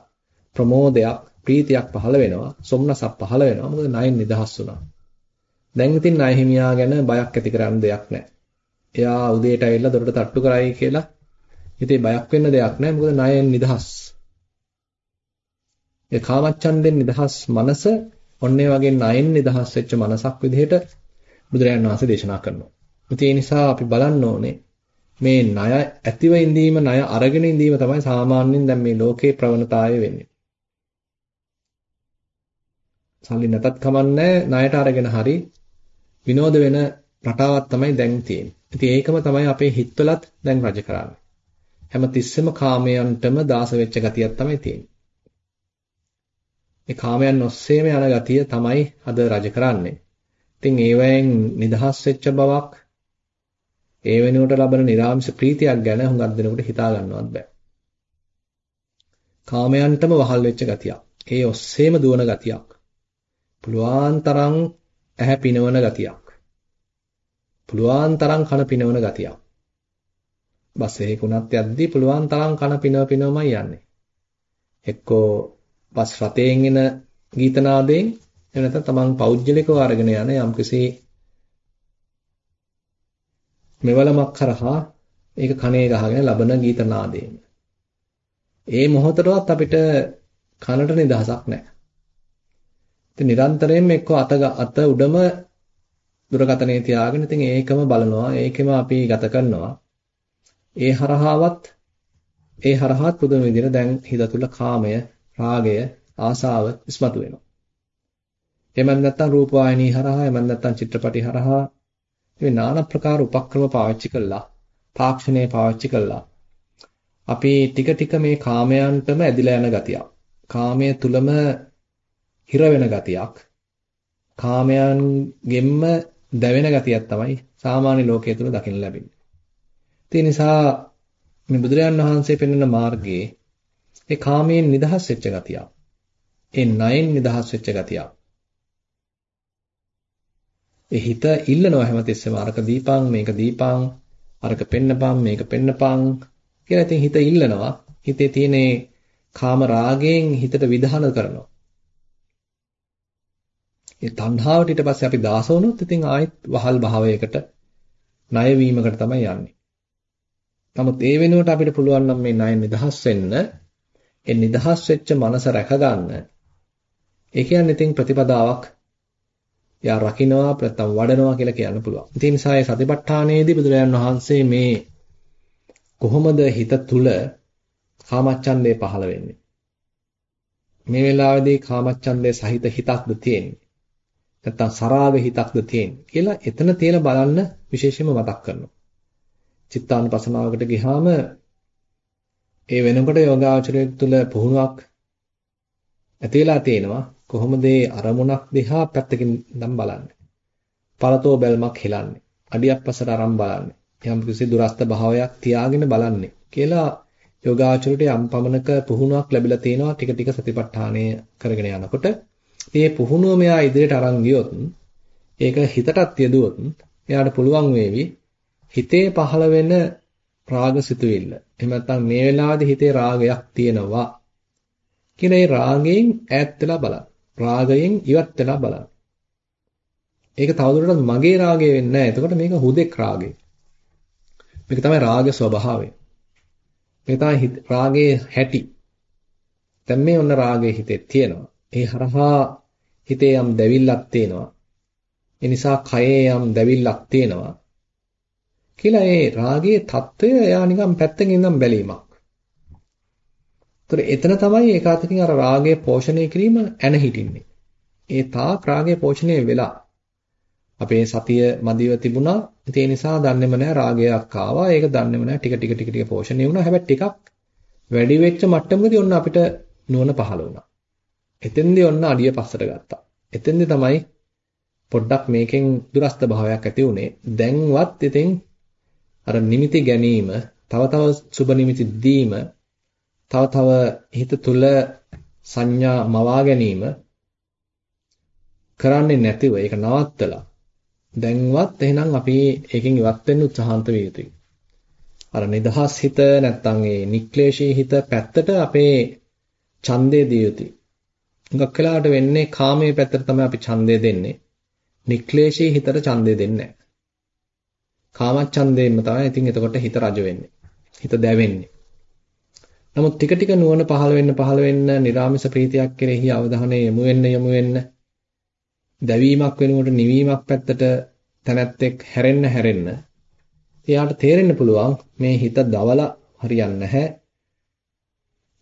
ප්‍රමෝදයක් ප්‍රීතියක් පහළ වෙනවා සොම්නසක් පහළ වෙනවා මොකද ණයෙන් නිදහස් වුණා දැන් ඉතින් ණය හිමියා ගැන බයක් ඇති කරන්න දෙයක් නැහැ එයා උදේට ඇවිල්ලා දොරට තට්ටු කරයි කියලා හිතේ බයක් වෙන්න දෙයක් නැහැ මොකද ණයෙන් නිදහස් ඒ කාමච්ඡන්දෙන් නිදහස් මනස ඔන්නේ වගේ ණයෙන් නිදහස් වෙච්ච මනසක් විදිහට බුදුරජාණන් වහන්සේ දේශනා කරනවා. ඒ නිසා අපි බලන්න ඕනේ මේ ණය ඇතිව ඉඳීම ණය අරගෙන ඉඳීම තමයි සාමාන්‍යයෙන් දැන් මේ ලෝකේ ප්‍රවණතාවය වෙන්නේ. සල්ලි නැතත් කමන්නේ ණයට අරගෙන හරි විනෝද වෙන රටාවක් තමයි දැන් තියෙන්නේ. ඉතින් ඒකම තමයි අපේ හිතවලත් දැන් රජ කරන්නේ. හැම තිස්සෙම කාමයන්ටම දාස වෙච්ච ගතියක් තමයි තියෙන්නේ. මේ කාමයන් ඔස්සේම යන ගතිය තමයි අද රජ කරන්නේ. ඉතින් ඒවෙන් නිදහස් වෙච්ච බවක් ඒ වෙනුවට ලබන නිර්ආමිෂ ප්‍රීතියක් ගැන හුඟක් දෙනෙකුට හිතා ගන්නවත් බෑ. කාමයන්ටම වහල් වෙච්ච ගතියක්. ඒ ඔස්සේම දුවන ගතියක්. පුළුවන් තරම් ඇහැ පිනවන ගතියක්. පුළුවන් තරම් කන පිනවන ගතියක්. බස් එකකුණත් යද්දී පුළුවන් තරම් කන පිනව පිනවමයි යන්නේ. එක්කෝ බස් රතයෙන් එන ගීතනාදයෙන් එහෙම නැත්නම් තමන් පෞද්ගලිකව අරගෙන යන යම්කිසි මෙවලමක් කරහා ඒක කනේ ගහගෙන ලබන ගීතනාදයෙන්. ඒ මොහොතටවත් අපිට කනට නිදහසක් නැහැ. ඉතින් නිරන්තරයෙන්ම එක්ක අත අත උඩම දුරකතනේ තියාගෙන ඉතින් ඒකම බලනවා ඒකෙම අපි ගත කරනවා. ඒ හරහාවත් ඒ හරහාත් පුදුම විදිහට දැන් හිත තුළ කාමය රාගය, ආසාව ඉස්මතු වෙනවා. එහෙම නැත්නම් රූප වාහිනී හරහා, එහෙම නැත්නම් චිත්‍රපටි හරහා මේ নানা ප්‍රකාර උපක්‍රම පාවිච්චි කළා. තාක්ෂණය පාවිච්චි කළා. අපි ටික ටික මේ කාමයන්ටම ඇදිලා යන ගතියක්. කාමය තුලම හිර වෙන ගතියක්. කාමයන්ගෙන්ම දැවෙන ගතියක් තමයි සාමාන්‍ය ලෝකයේ තුල දකින්න ලැබෙන්නේ. ඒ නිසා මේ බුදුරජාන් වහන්සේ පෙන්වන මාර්ගයේ ඒ කාමයෙන් නිදහස් වෙච්ච ගතියක්. ඒ ණයෙන් නිදහස් වෙච්ච ගතියක්. ඒ හිත ඉල්ලනවා හැමතිස්සෙම අරක දීපං මේක දීපං අරක පෙන්නපං මේක පෙන්නපං කියලා ඉතින් හිත ඉල්ලනවා. හිතේ තියෙන කාම රාගයෙන් හිතට විධාන කරනවා. ඒ තණ්හාවට ඊට පස්සේ අපි දාස වුණොත් ඉතින් ආයෙත් වහල් භාවයකට ණය වීමකට තමයි යන්නේ. නමුත් ඒ වෙනුවට අපිට පුළුවන් නම් මේ ණය නිදහස් වෙන්න ඒ නිදහස් වෙච්ච මනස රැකගන්න. ඒ කියන්නේ ඉතින් ප්‍රතිපදාවක් යා රකින්නවා නැත්නම් වඩනවා කියලා කියන්න පුළුවන්. ඒ නිසා මේ සතිපට්ඨානයේදී බුදුරජාන් වහන්සේ මේ කොහොමද හිත තුල කාමච්ඡන්දේ පහළ වෙන්නේ? මේ වෙලාවේදී කාමච්ඡන්දේ සහිත හිතක්ද තියෙන්නේ? නැත්නම් සරාග හිතක්ද තියෙන්නේ කියලා එතන තියෙන බලන්න විශේෂයෙන්ම මතක් කරනවා. චිත්තානුපසනාවකට ගියාම ඒ වෙනකොට යෝගාචරය තුළ පුහුණුවක් ඇති වෙලා තියෙනවා. කොහොමද ඒ අරමුණක් දිහා පැත්තකින් නම් බලන්නේ. පරතෝ බැල්මක් හෙලන්නේ. අඩියක් පසට අරන් බලන්නේ. යම් කිසි දුරස්ත භාවයක් තියාගෙන බලන්නේ කියලා යෝගාචරයට යම් පමණක පුහුණුවක් ලැබිලා තියෙනවා ටික ටික සතිපට්ඨානය කරගෙන යනකොට. මේ පුහුණුව මෙයා ඉදිරියට අරන් ගියොත් ඒක හිතටත් යදුවොත් එයාට පුළුවන් වේවි හිතේ පහළ වෙන රාග සිතුවිල්ල. එහෙම නැත්නම් මේ වෙලාවේදී හිතේ රාගයක් තියෙනවා. කියන ඒ රාගයෙන් ඈත් වෙලා බලන්න. රාගයෙන් ඉවත් වෙලා බලන්න. ඒක තවදුරටත් මගේ රාගය වෙන්නේ නැහැ. එතකොට මේක හුදෙක් රාගය. මේක තමයි රාග ස්වභාවය. මේක තමයි රාගයේ හැටි. දැන් මේ ඔන්න රාගයේ හිතේ තියෙනවා. ඒ හරහා හිතේ යම් දැවිල්ලක් තේනවා. ඒ නිසා කයේ යම් දැවිල්ලක් තේනවා. කියලා ඒ රාගයේ తত্ত্বය එයා නිකන් පැත්තකින් ඉඳන් බැලීමක්. ඒතර එතන තමයි ඒකාතකින් අර රාගය පෝෂණය කිරීම ඇන හිටින්නේ. ඒ තාක් රාගය පෝෂණය වෙලා අපේ සතිය මදිව තිබුණා. ඒ නිසා දන්නේම නැහැ රාගයක් ආවා. ඒක දන්නේම නැහැ ටික ටික ටික ටික පෝෂණය වුණා. හැබැයි ටිකක් වැඩි වෙච්ච මට්ටමකදී ඔන්න අපිට නුවණ පහළ වුණා. එතෙන්දී ඔන්න අඩිය පස්සට ගත්තා. එතෙන්දී තමයි පොඩ්ඩක් මේකෙන් දුරස්ත භාවයක් ඇති උනේ. දැන්වත් ඉතින් අර නිමිති ගැනීම, තව තව සුබ නිමිති දීම, තව තව හිත තුල සංඥා මවා ගැනීම කරන්නේ නැතිව ඒක නවත්තලා දැන්වත් එහෙනම් අපි ඒකෙන් ඉවත් වෙන්න උත්සාහන්ත විය යුතුයි. අර නිදහස් හිත නැත්තම් ඒ නික්ලේශී හිත පැත්තට අපේ ඡන්දේ දිය යුතුයි. හුඟක් වෙලාවට වෙන්නේ කාමයේ පැත්තට තමයි අපි ඡන්දේ දෙන්නේ. නික්ලේශී හිතට ඡන්දේ දෙන්නේ නැහැ. කාමච්ඡන්දයෙන්ම තමයි ඉතින් එතකොට හිත රජ වෙන්නේ. හිත දැවෙන්නේ. නමුත් ටික ටික නුවණ පහළ වෙන්න පහළ වෙන්න නිර්ාමිස ප්‍රීතියක් කෙරෙහි අවධානය යොමු වෙන්න යොමු වෙන්න දැවීමක් වෙනුවට නිවීමක් පැත්තට තැනැත්තෙක් හැරෙන්න හැරෙන්න එයාට තේරෙන්න පුළුවන් මේ හිත දවලා හරියන්නේ නැහැ.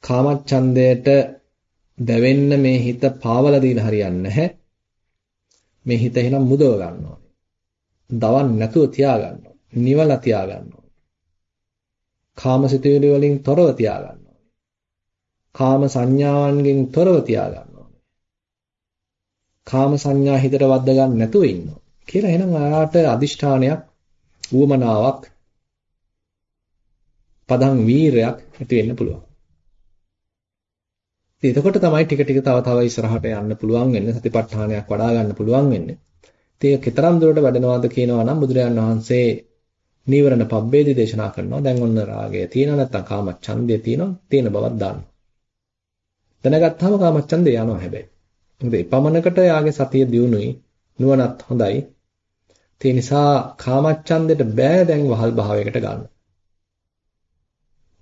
කාමච්ඡන්දයට දැවෙන්න මේ හිත පාවලා දීලා හරියන්නේ නැහැ. මේ හිත එහෙනම් මුදව ගන්න ඕනේ. දවන් නැතුව තියා ගන්න ඕනේ. නිවලා තියා ගන්න ඕනේ. කාමසිතුවිලි වලින් තොරව තියා ගන්න ඕනේ. කාම සංඥාවන්ගෙන් තොරව තියා ගන්න ඕනේ. කාම සංඥා හිතට වද්ද ගන්න නැතුව ඉන්න කියලා එහෙනම් ආයාට අදිෂ්ඨානයක් උවමනාවක් පදං වීරයක් ඇති වෙන්න පුළුවන්. ඉතින් එතකොට තමයි ටික ටික තව තව ඉස්සරහට යන්න පුළුවන් වෙන්නේ සතිපට්ඨානයක් වඩා ගන්න පුළුවන් වෙන්නේ. ඉතින් ඒක කතරම් දුරට වැඩනවාද කියනවා නම් බුදුරජාන් වහන්සේ නීවරණ පබ්බේදී දේශනා කරනවා. දැන් ඔන්න රාගය තියෙනවා නැත්නම් කාමච්ඡන්දය තියෙනවා. තියෙන බවක් දාන්න. දැනගත්තාම කාමච්ඡන්දය යනවා හැබැයි. මොකද එපමණකට යාගේ සතිය දියුණුයි නුවණත් හොඳයි. ඒ නිසා කාමච්ඡන්දෙට බෑ දැන් වහල් භාවයකට ගන්න.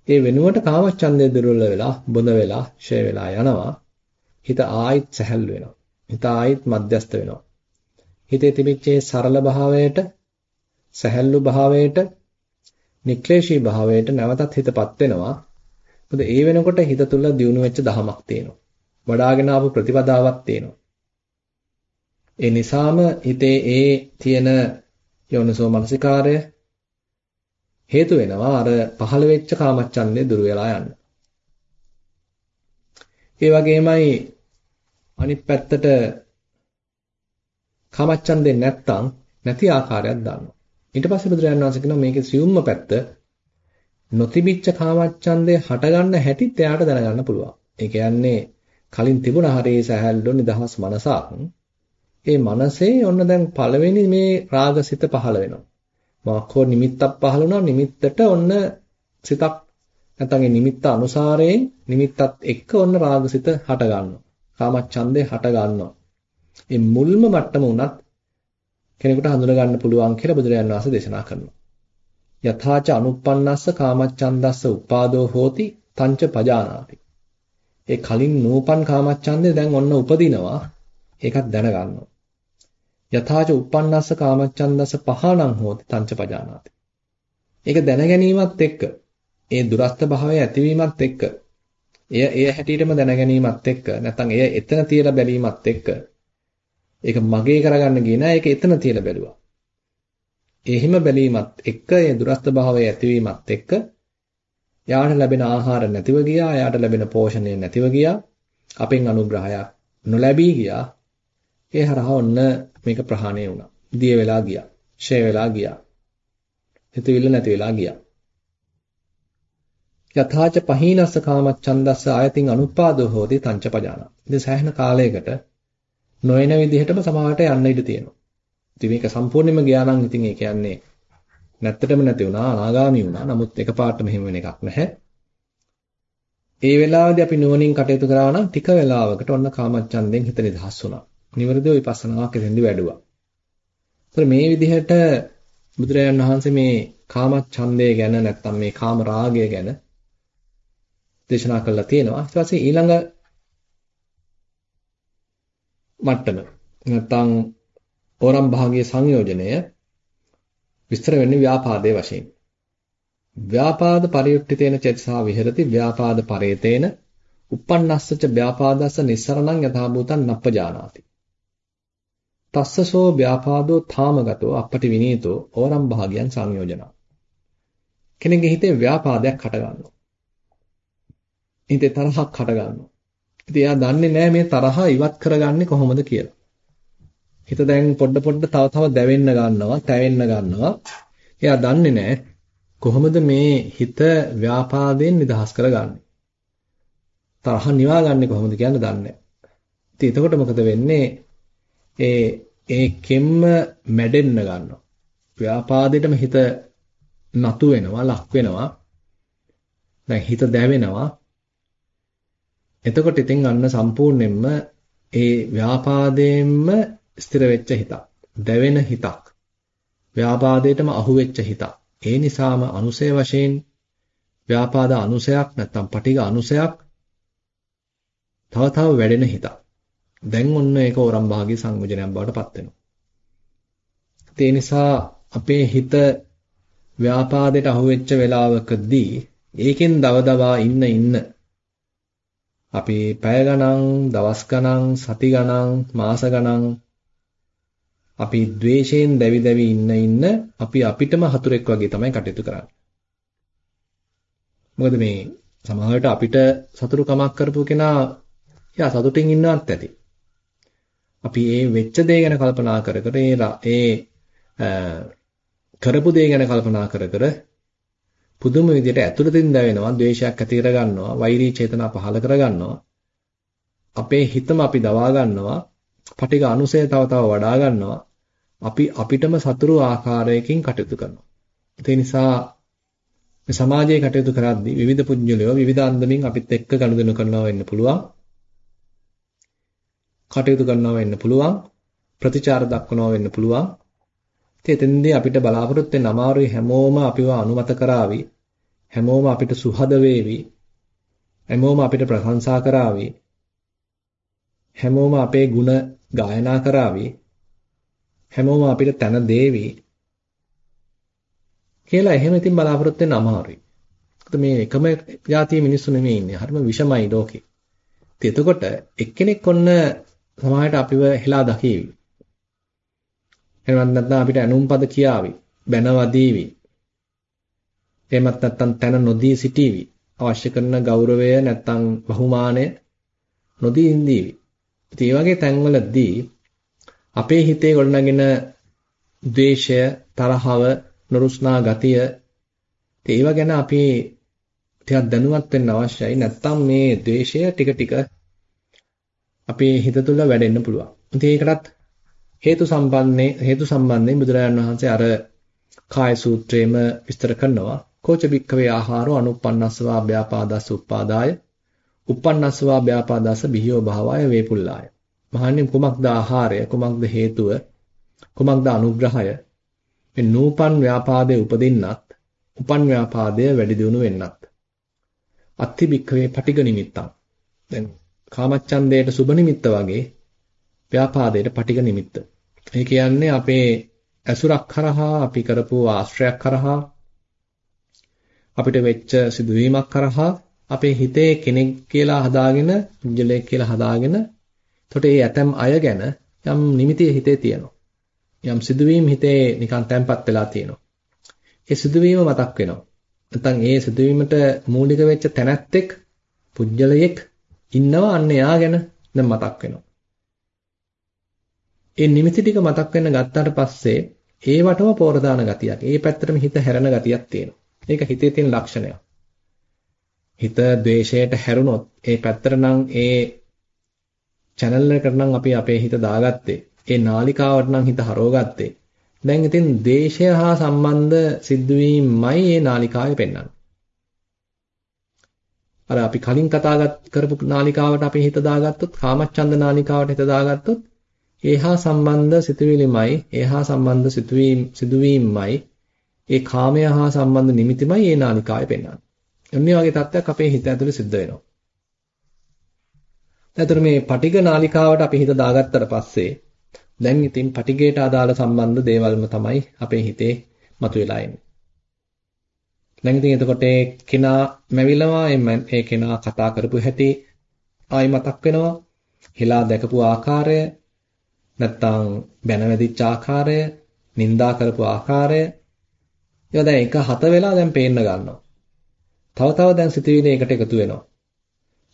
ඒ වෙනුවට කාමච්ඡන්දය දුර්වල වෙලා, බොඳ වෙලා, ෂය වෙලා යනවා. හිත ආයිත් සැහැල්ලු වෙනවා. හිත ආයිත් මධ්‍යස්ත වෙනවා. හිතේ තිබිච්ච සරල භාවයට, සැහැල්ලු භාවයට, නික්ලේශී භාවයට නැවතත් හිතපත් වෙනවා. මොකද ඒ වෙනකොට හිත තුල දියුණු වෙච්ච දහමක් තියෙනවා. වඩාගෙන ආපු ප්‍රතිපදාවක් තියෙනවා. ඒ නිසාම හිතේ ඒ තියෙන යෝනිසෝ මනසිකාරය හේතු වෙනවා අර පහළ වෙච්ච කාමච්ඡන්දේ දුර වෙලා යන්න. ඒ වගේමයි අනිත් පැත්තට කාමච්ඡන්දේ නැත්තම් නැති ආකාරයක් දානවා. ඊට පස්සේ බුදුරජාණන් වහන්සේ කියනවා මේකේ සියුම්ම පැත්ත නොතිබිච්ච කාමච්ඡන්දේ හටගන්න හැටිත් එයාට දැනගන්න පුළුවන්. ඒ කියන්නේ කලින් තිබුණ හරේ සහැල්ලු නිදහස් මනසක්. ඒ මනසේ ඔන්න දැන් පළවෙනි මේ රාගසිත පහළ වෙනවා. මොකක් හෝ නිමිත්තක් පහළ වුණා නිමිත්තට ඔන්න සිතක් නැත්නම් ඒ නිමිත්ත අනුසාරයෙන් නිමිත්තත් එක්ක ඔන්න රාගසිත හට ගන්නවා. කාමච්ඡන්දේ හට ගන්නවා. මේ මුල්ම මට්ටම උනත් කෙනෙකුට හඳුනා ගන්න පුළුවන් කියලා බුදුරජාණන් වහන්සේ දේශනා කරනවා. යථාච අනුප්පන්නස්ස කාමච්ඡන්දස්ස උපාදෝ හෝති තංච පජානාති. ඒ කලින් නූපන් කාමච්ඡන්දේ දැන් ඔන්න උපදිනවා. ඒකත් දැනගන්නවා. යථාච uppannassa කාමච්ඡන්දස පහණං හෝති තංච පජානාති. ඒක දැන ගැනීමත් එක්ක ඒ දුරස්ත භාවය ඇතිවීමත් එක්ක එය එය හැටියටම දැන ගැනීමත් එක්ක නැත්නම් එය එතන තියලා බැලීමත් එක්ක ඒක මගේ කරගන්න ගියේ නෑ ඒක එතන තියලා බැලුවා. ඒ හිම බැලීමත් එක්ක ඒ දුරස්ත භාවය ඇතිවීමත් එක්ක යාට ලැබෙන ආහාර නැතිව ගියා, යාට ලැබෙන පෝෂණය නැතිව ගියා, අපෙන් අනුග්‍රහයක් නොලැබී ගියා. ඒ හරහා ඔන්න මේක ප්‍රහාණය වුණා. දිය වෙලා ගියා. ෂය වෙලා ගියා. හිතවිල්ල නැති වෙලා ගියා. යථාච පහීනස්ස කාමච්ඡන්දස්ස ආයතින් අනුපාදෝ හෝති තංච පජානා. ඉතින් සෑහෙන කාලයකට නොයන විදිහටම සමාවට යන්න ඉඩ තියෙනවා. ඉතින් මේක සම්පූර්ණයෙන්ම ගියා නම් ඉතින් ඒ කියන්නේ නැත්තටම නැති වුණා අනාගාමී වුණා. නමුත් එකපාරට මෙහෙම වෙන එකක් නැහැ. ඒ වෙලාවේදී අපි නුවණින් කටයුතු කරා නම් ටික වෙලාවකට ඔන්න කාමච්ඡන්දෙන් හිත නිදහස් වුණා. නිවැරදිව විපස්සනාවක් එතෙන්දි වැඩුවා. ඒතර මේ විදිහට බුදුරජාණන් වහන්සේ මේ කාම ඡන්දය ගැන නැත්නම් මේ කාම රාගය ගැන දේශනා කළා තියෙනවා. ඊට පස්සේ ඊළඟ මට්ටම නැත්නම් ඕරම් භාගයේ සංයෝජනය විස්තර වෙන්නේ ව්‍යාපාදයේ වශයෙන්. ව්‍යාපාද පරියුක්තිතේන චේතසා විහෙරති ව්‍යාපාද පරේතේන uppannassaච ව්‍යාපාදස්ස නිස්සරණං යථාභූතං නප්පජානාති. තස්සසෝ ව්‍යාපාදෝ තාමගතෝ අපටි විනීතෝ ඕරම් භාගයන් සංයෝජනා. කෙනෙක්ගේ හිතේ ව්‍යාපාදයක් හට ගන්නවා. හිතේ තරහක් හට ගන්නවා. ඉතින් එයා දන්නේ නැහැ මේ තරහ ඉවත් කරගන්නේ කොහොමද කියලා. හිත දැන් පොඩ පොඩ තව තව දැවෙන්න ගන්නවා, තැවෙන්න ගන්නවා. එයා දන්නේ නැහැ කොහොමද මේ හිත ව්‍යාපාදයෙන් නිදහස් කරගන්නේ. තරහ නිවාගන්නේ කොහොමද කියන්න දන්නේ නැහැ. ඉතින් එතකොට මොකද වෙන්නේ? ඒ ඒකෙම්ම මැඩෙන්න ගන්නවා. ව්‍යාපාදෙටම හිත නතු වෙනවා, ලක් වෙනවා. දැන් හිත දැවෙනවා. එතකොට ඉතින් අන්න සම්පූර්ණයෙන්ම ඒ ව්‍යාපාදයෙන්ම ස්ථිර වෙච්ච හිතක්. දැවෙන හිතක්. ව්‍යාපාදයටම අහු වෙච්ච හිතක්. ඒ නිසාම අනුසය වශයෙන් ව්‍යාපාද අනුසයක් නැත්නම් පටිඝ අනුසයක් තව තව වැඩෙන හිතක්. දැන් ඔන්න ඒක ඕරම් භාගී සංයෝජනයක් බවට පත් වෙනවා. ඒ නිසා අපේ හිත ව්‍යාපාදයට අහු වෙච්ච වෙලාවකදී ඒකෙන් දවදවා ඉන්න ඉන්න අපි පැය ගණන්, දවස් ගණන්, සති ගණන්, මාස ගණන් අපි द्वේෂයෙන් දැවි දැවි ඉන්න ඉන්න අපි අපිටම හතුරෙක් වගේ තමයි කටයුතු කරන්නේ. මොකද මේ සමහරවිට අපිට සතුරුකමක් කරපු කෙනා යා සතුටින් ඉන්නවත් ඇති. අපි ඒ වෙච්ච දේ ගැන කල්පනා කර කර ඒ කරපු දේ ගැන කල්පනා කර කර පුදුම විදිහට ඇතුළතින් දැවෙනවා, ද්වේෂයක් ඇති කර ගන්නවා, වෛරී චේතනා පහළ කර ගන්නවා. අපේ හිතම අපි දවා ගන්නවා, පටිඝ අනුසය තව තව වඩා ගන්නවා. අපි අපිටම සතුරු ආකාරයකින් කටයුතු කරනවා. ඒ නිසා මේ සමාජයේ කටයුතු කරද්දී විවිධ පුජ්‍යලයෝ විවිධ අන්දමින් අපිත් එක්ක ගනුදෙනු කරනවා වෙන්න පුළුවන්. කටයුතු කරනවා වෙන්න පුළුවන්. ප්‍රතිචාර දක්වනවා වෙන්න පුළුවන්. ඉතින් එතෙන්දී අපිට බලාපොරොත්තු වෙන අමාරුයි හැමෝම අපිව අනුමත කරાવી. හැමෝම අපිට සුහද වේවි. හැමෝම අපිට ප්‍රශංසා කරાવી. හැමෝම අපේ ಗುಣ ගායනා කරાવી. හැමෝම අපිට තන දේවි. කියලා එහෙම ඉතින් බලාපොරොත්තු වෙන්න අමාරුයි. ඒකට මේ එකම જાතියේ මිනිස්සු නෙමෙයි ඉන්නේ. හරිම විෂමයි ලෝකේ. ඉතින් එතකොට එක්කෙනෙක් ඔන්න සමාජයට අපිව හෙලා දකීවි. එහෙමත් නැත්නම් අපිට ඇනුම්පද කියාවි, බැනවදීවි. එහෙමත් නැත්නම් තන නොදී සිටීවි. අවශ්‍ය කරන ගෞරවය නැත්නම් බහුමානය නොදී ඉඳීවි. ඉතින් මේ වගේ තැන්වලදී අපේ හිතේ ගොඩනගෙන ද්වේෂය, තරහව, නුරුස්නා ගතිය ඒව ගැන අපි ටිකක් දැනුවත් වෙන්න අවශ්‍යයි. නැත්නම් මේ ද්වේෂය ටික ටික අපේ හිත තුළ වැඩෙන්න පුළුවන්. ඉතින් ඒකටත් හේතු සම්බන්ධනේ හේතු සම්බන්ධයෙන් බුදුරජාණන් වහන්සේ අර කාය සූත්‍රයේම විස්තර කරනවා. කෝච බික්කවේ ආහාරෝ අනුප්පන්නස්සවා ව්‍යාපාදස්ස උප්පාදාය උප්පන්නස්සවා ව්‍යාපාදස්ස බිහියෝ භාවය වේපුල්ලාය. මහන්නේ කුමක්ද ආහාරය? කුමක්ද හේතුව? කුමක්ද අනුග්‍රහය? මේ නූපන් ව්‍යාපාදයේ උපදින්නත් උපන් ව්‍යාපාදය වැඩි දියුණු වෙන්නත්. අත්ති බික්කවේ පටිග නිමිත්තං. දැන් කාමච්ඡන්දයට සුබ නිමිත්ත වගේ ව්‍යාපාදයට පටිග නිමිත්ත ඒ කියන්නේ අපේ ඇසුරක් කරහා අපි කරපු ආශ්‍රයක් කරහා අපිට වෙච්ච සිදුවීමක් කරහා අපේ හිතේ කෙනෙක් කියලා හදාගෙන පුජ්‍යලයක් කියලා හදාගෙන එතකොට ඒ ඇතම් අය ගැන යම් නිමිතිය හිතේ තියෙනවා. යම් සිදුවීම් හිතේ නිකන් තැම්පත් වෙලා තියෙනවා. ඒ සිදුවීම මතක් වෙනවා. නැත්නම් ඒ සිදුවීමට මූලික වෙච්ච තැනැත්තෙක් පුජ්‍යලයක් ඉන්නවා අන්න එයා ගැන දැන් මතක් වෙනවා. ඒ නිමිති ටික මතක් වෙන්න ගත්තාට පස්සේ ඒවටම පෝර දාන ගතියක්. ඒ පැත්තටම හිත හැරෙන ගතියක් තියෙනවා. ඒක හිතේ තියෙන ලක්ෂණයක්. හිත ද්වේෂයට හැරුණොත් ඒ පැත්තට නම් ඒ channel එකට නම් අපි අපේ හිත දාගත්තේ. ඒ නාලිකාවට නම් හිත හරවගත්තේ. දැන් ඉතින් ද්වේෂය හා සම්බන්ධ සිද්ධවීමයි මේ නාලිකාවේ පෙන්වන්නේ. අර අපි කලින් කතා කරපු නාලිකාවට අපි හිත දාගත්තොත් කාමච්ඡන්ද නාලිකාවට හිත දාගත්තොත් ඒහා සම්බන්ධ සිතුවිලිමයි ඒහා සම්බන්ධ සිතුවීම් සිදුවීම්මයි ඒ කාමය හා සම්බන්ධ නිමිතිමයි ඒ නාලිකාවේ පෙන්වන්නේ. එන්නේ වගේ තත්ත්වයක් අපේ හිත ඇතුලේ සිද්ධ වෙනවා. එතකොට මේ පටිඝ නාලිකාවට අපි හිත දාගත්තට පස්සේ දැන් ඉතින් පටිඝයට අදාළ සම්බන්ධ දේවල්ම තමයි අපේ හිතේ මතුවලා එන්නේ. දැන් ඉතින් එතකොට ඒ කෙනා මැවිලවා ඒ කෙනා කතා කරපු හැටි ආයි මතක් වෙනවා. හිලා දැකපු ආකාරය නැත්තම් බැනවැදිච්ච ආකාරය, නිඳා කරපු ආකාරය ඒවා දැන් එක හත වෙලා දැන් පේන්න ගන්නවා. තව තව දැන් සිතුවිලි එකට එකතු වෙනවා.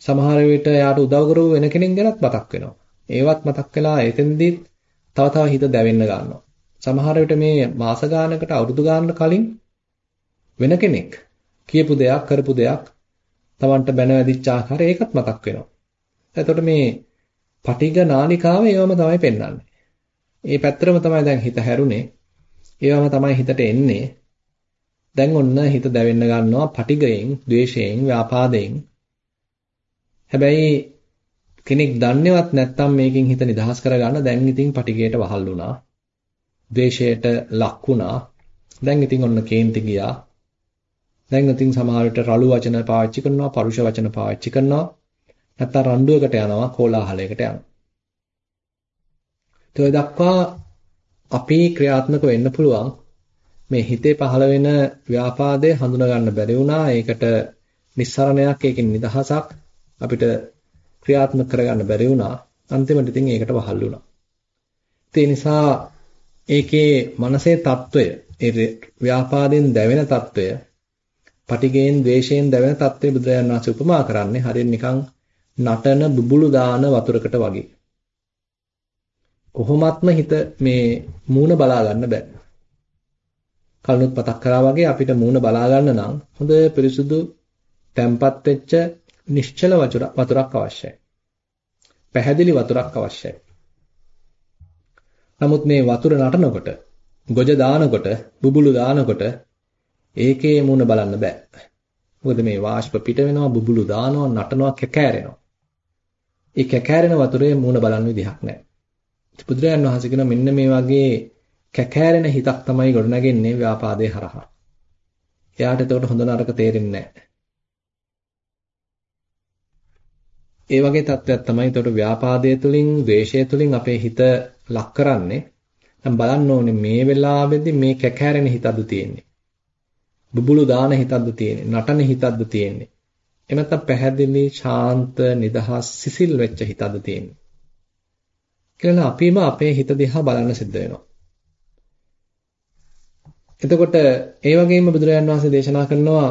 සමහර විට යාට උදව් කරපු වෙන කෙනෙක් ගැනත් මතක් වෙනවා. ඒවත් මතක් වෙලා එතෙන්දී තව තව හිත දැවෙන්න ගන්නවා. සමහර විට මේ මාස ගානකට අවුරුදු ගානකට කලින් වෙන කෙනෙක් කියපු දෙයක් කරපු දෙයක් Tamanට බැනවැදිච්ච ආකාරය ඒකත් මතක් වෙනවා. එතකොට මේ පටිඝ නාලිකාව ඒවම තමයි පෙන්වන්නේ. ඒ පැත්තරම තමයි දැන් හිත හැරුනේ. ඒවම තමයි හිතට එන්නේ. දැන් ඔන්න හිත දැවෙන්න ගන්නවා පටිගයෙන්, ද්වේෂයෙන්, ව්‍යාපාදයෙන්. හැබැයි කෙනෙක් දන්නේවත් නැත්තම් මේකෙන් හිත නිදහස් කරගන්න දැන් ඉතින් පටිගයට වහල් වුණා. ද්වේෂයට ලක් වුණා. දැන් ඉතින් ඔන්න කේන්ති ගියා. දැන් ඉතින් සමහරවිට රළු වචන පාවිච්චි කරනවා, පරුෂ වචන පාවිච්චි කරනවා. නැත්තම් රණ්ඩුවකට යනවා, කෝලාහලයකට යනවා. ඒ දක්වා අපේ ක්‍රියාත්මක වෙන්න පුළුවන් මේ හිතේ පහළ වෙන ව්‍යාපාදය හඳුනා ගන්න බැරි වුණා. ඒකට නිස්සරණයක්, ඒකෙන් නිදහසක් අපිට ක්‍රියාත්මක කරගන්න බැරි වුණා. අන්තිමට ඉතින් ඒකට වහල් වුණා. ඒ නිසා ඒකේ මනසේ తত্ত্বය, ඒ ව්‍යාපාදයෙන් දැවෙන తত্ত্বය පටිගයෙන් ද්වේෂයෙන් දැවෙන තත්ත්වේ බුදුරජාණන් වහන්සේ උපමා කරන්නේ හරියට නිකන් නටන බුබුලු දාන වතුරකට වගේ. කොහොමත්ම හිත මේ මූණ බලා ගන්න බෑ. කලනුත් පතක් කරා වගේ අපිට මූණ බලා ගන්න නම් හොඳ පිරිසුදු තැම්පත් වෙච්ච නිශ්චල වතුරක් අවශ්‍යයි. පැහැදිලි වතුරක් අවශ්‍යයි. නමුත් මේ වතුර නටනකොට, ගොජ දානකොට, බුබුලු දානකොට ඒකේ මූණ බලන්න බෑ. මොකද මේ වාෂ්ප පිට වෙනවා, බුබුලු දානවා, නටනවා, කැකෑරෙනවා. ඒ කැකෑරෙන වතුරේ මූණ බලන්න විදිහක් නැහැ. බුදුරජාණන් වහන්සේ කියන මෙන්න මේ වගේ කැකෑරෙන හිතක් තමයි ගොඩනගන්නේ ව්‍යාපාදේ හරහා. එයාට එතකොට හොඳ නරක තේරෙන්නේ නැහැ. ඒ වගේ තත්ත්වයක් තමයි එතකොට ව්‍යාපාදයේ තුලින්, ද්වේෂය තුලින් අපේ හිත ලක් කරන්නේ. දැන් බලන්න ඕනේ මේ වෙලාවේදී මේ කැකෑරෙන හිතක්ද තියෙන්නේ. බුබුලු දාන හිතක්ද තියෙන්නේ, නටන හිතක්ද තියෙන්නේ. එහෙම නැත්නම් පැහැදිලි, ශාන්ත, නිදහස්, සිසිල් වෙච්ච හිතක්ද තියෙන්නේ. කියලා අපිම අපේ හිත දිහා බලන්න සිද්ධ වෙනවා. එතකොට ඒ වගේම බුදුරජාන් වහන්සේ දේශනා කරනවා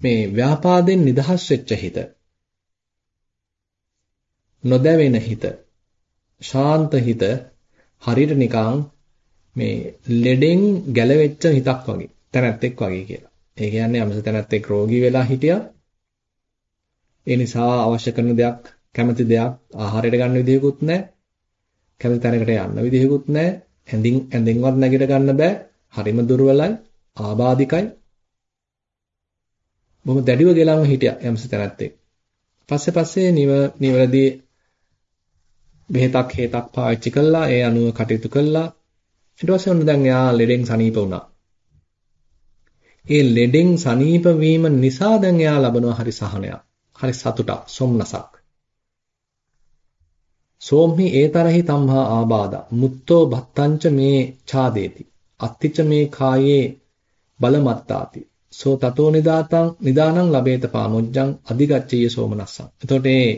මේ ව්‍යාපාදයෙන් නිදහස් වෙච්ච හිත නොදැවෙන හිත ශාන්ත හිත හරියට නිකන් මේ ලෙඩෙන් ගැලවෙච්ච හිතක් වගේ තැනැත්තෙක් වගේ කියලා. ඒ කියන්නේ යම්ස තැනැත්තෙක් රෝගී වෙලා හිටියා. ඒ නිසා අවශ්‍ය කරන දෙයක් කැමති දෙයක් ආහාරයට ගන්න විදිහකුත් නැහැ. කැමති තැනකට යන්න විදිහකුත් නැහැ. ඇඳින් ඇඳින්වත් නැගිට ගන්න බෑ. හරිම දුර්වලයි, ආබාධිකයි. බොහොම දැඩිව ගෙලන්ව හිටියා යම්ස තැනැත්තෙක්. පස්සේ පස්සේ නිව නිවැරදි බෙහෙතක් හේතක් පාවිච්චි කළා ඒ අනුව කටයුතු කළා ඊට පස්සේ ඔන්න දැන් එයා ලෙඩෙන් සනීප වුණා ඒ ලෙඩෙන් සනීප වීම නිසා දැන් එයා ලබනවා හරි සහනයක් හරි සතුටක් සොම්නසක්. සෝම්හි ඒතරහි තම්හා ආබාධා. මුත්තෝ භත්තංච මේ ඡාදේති. අත්තිච මේ කායේ බලමත්තාති. සෝ තතෝ නිදාතං නිදානං ලබේත පාමුජ්ජං අධිගච්ඡය සෝමනස්සං. එතකොට මේ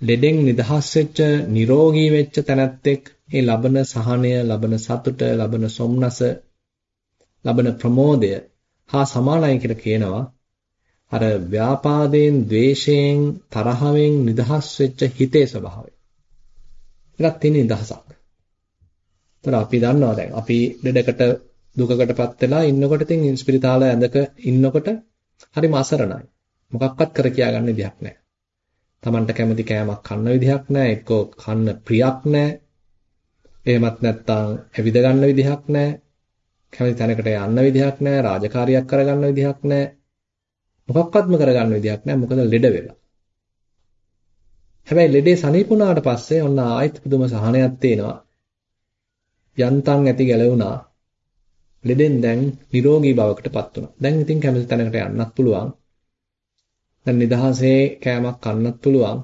ලෙඩෙන් නිදහස් වෙච්ච නිරෝගී වෙච්ච තැනැත්තෙක් ඒ ලබන සහනය ලබන සතුට ලබන සොම්නස ලබන ප්‍රමෝදය හා සමානයි කියලා කියනවා අර ව්‍යාපාදයෙන් ද්වේෂයෙන් තරහවෙන් නිදහස් වෙච්ච හිතේ ස්වභාවය. ඒකත් තියෙන නිදහසක්. ඒතර අපි දන්නවා දැන් අපි ලෙඩකට දුකකටපත් වෙලා ඉන්නකොට ඉතින් ඉස්පිරිතාල ඇඳක ඉන්නකොට හරිම අසරණයි. මොකක්වත් කර කියා ගන්න දෙයක් නැහැ. Tamanට කැමති කෑමක් කන්න විදිහක් නැහැ. එක්කෝ කන්න ප්‍රියක් නැහැ. එහෙමත් නැත්නම් ඇවිද ගන්න විදිහක් නැහැ. කැමති තැනකට යන්න විදිහක් නැහැ. රාජකාරියක් කරගන්න විදිහක් නැහැ. මොකක්වත්ම කරගන්න විදිහක් නැහැ. මොකද ලෙඩ වෙලා. හැබැයි ලෙඩේ සනීපුණාට පස්සේ ඔන්න ආයෙත් පුදුම සහනයක් තේනවා. යන්තම් ඇති ගැලවුණා. ලෙඩෙන් දැන් නිරෝගී බවකටපත් වුණා. දැන් ඉතින් කැමති තැනකට යන්නත් පුළුවන්. දැන් නිදහසේ කෑමක් කන්නත් පුළුවන්.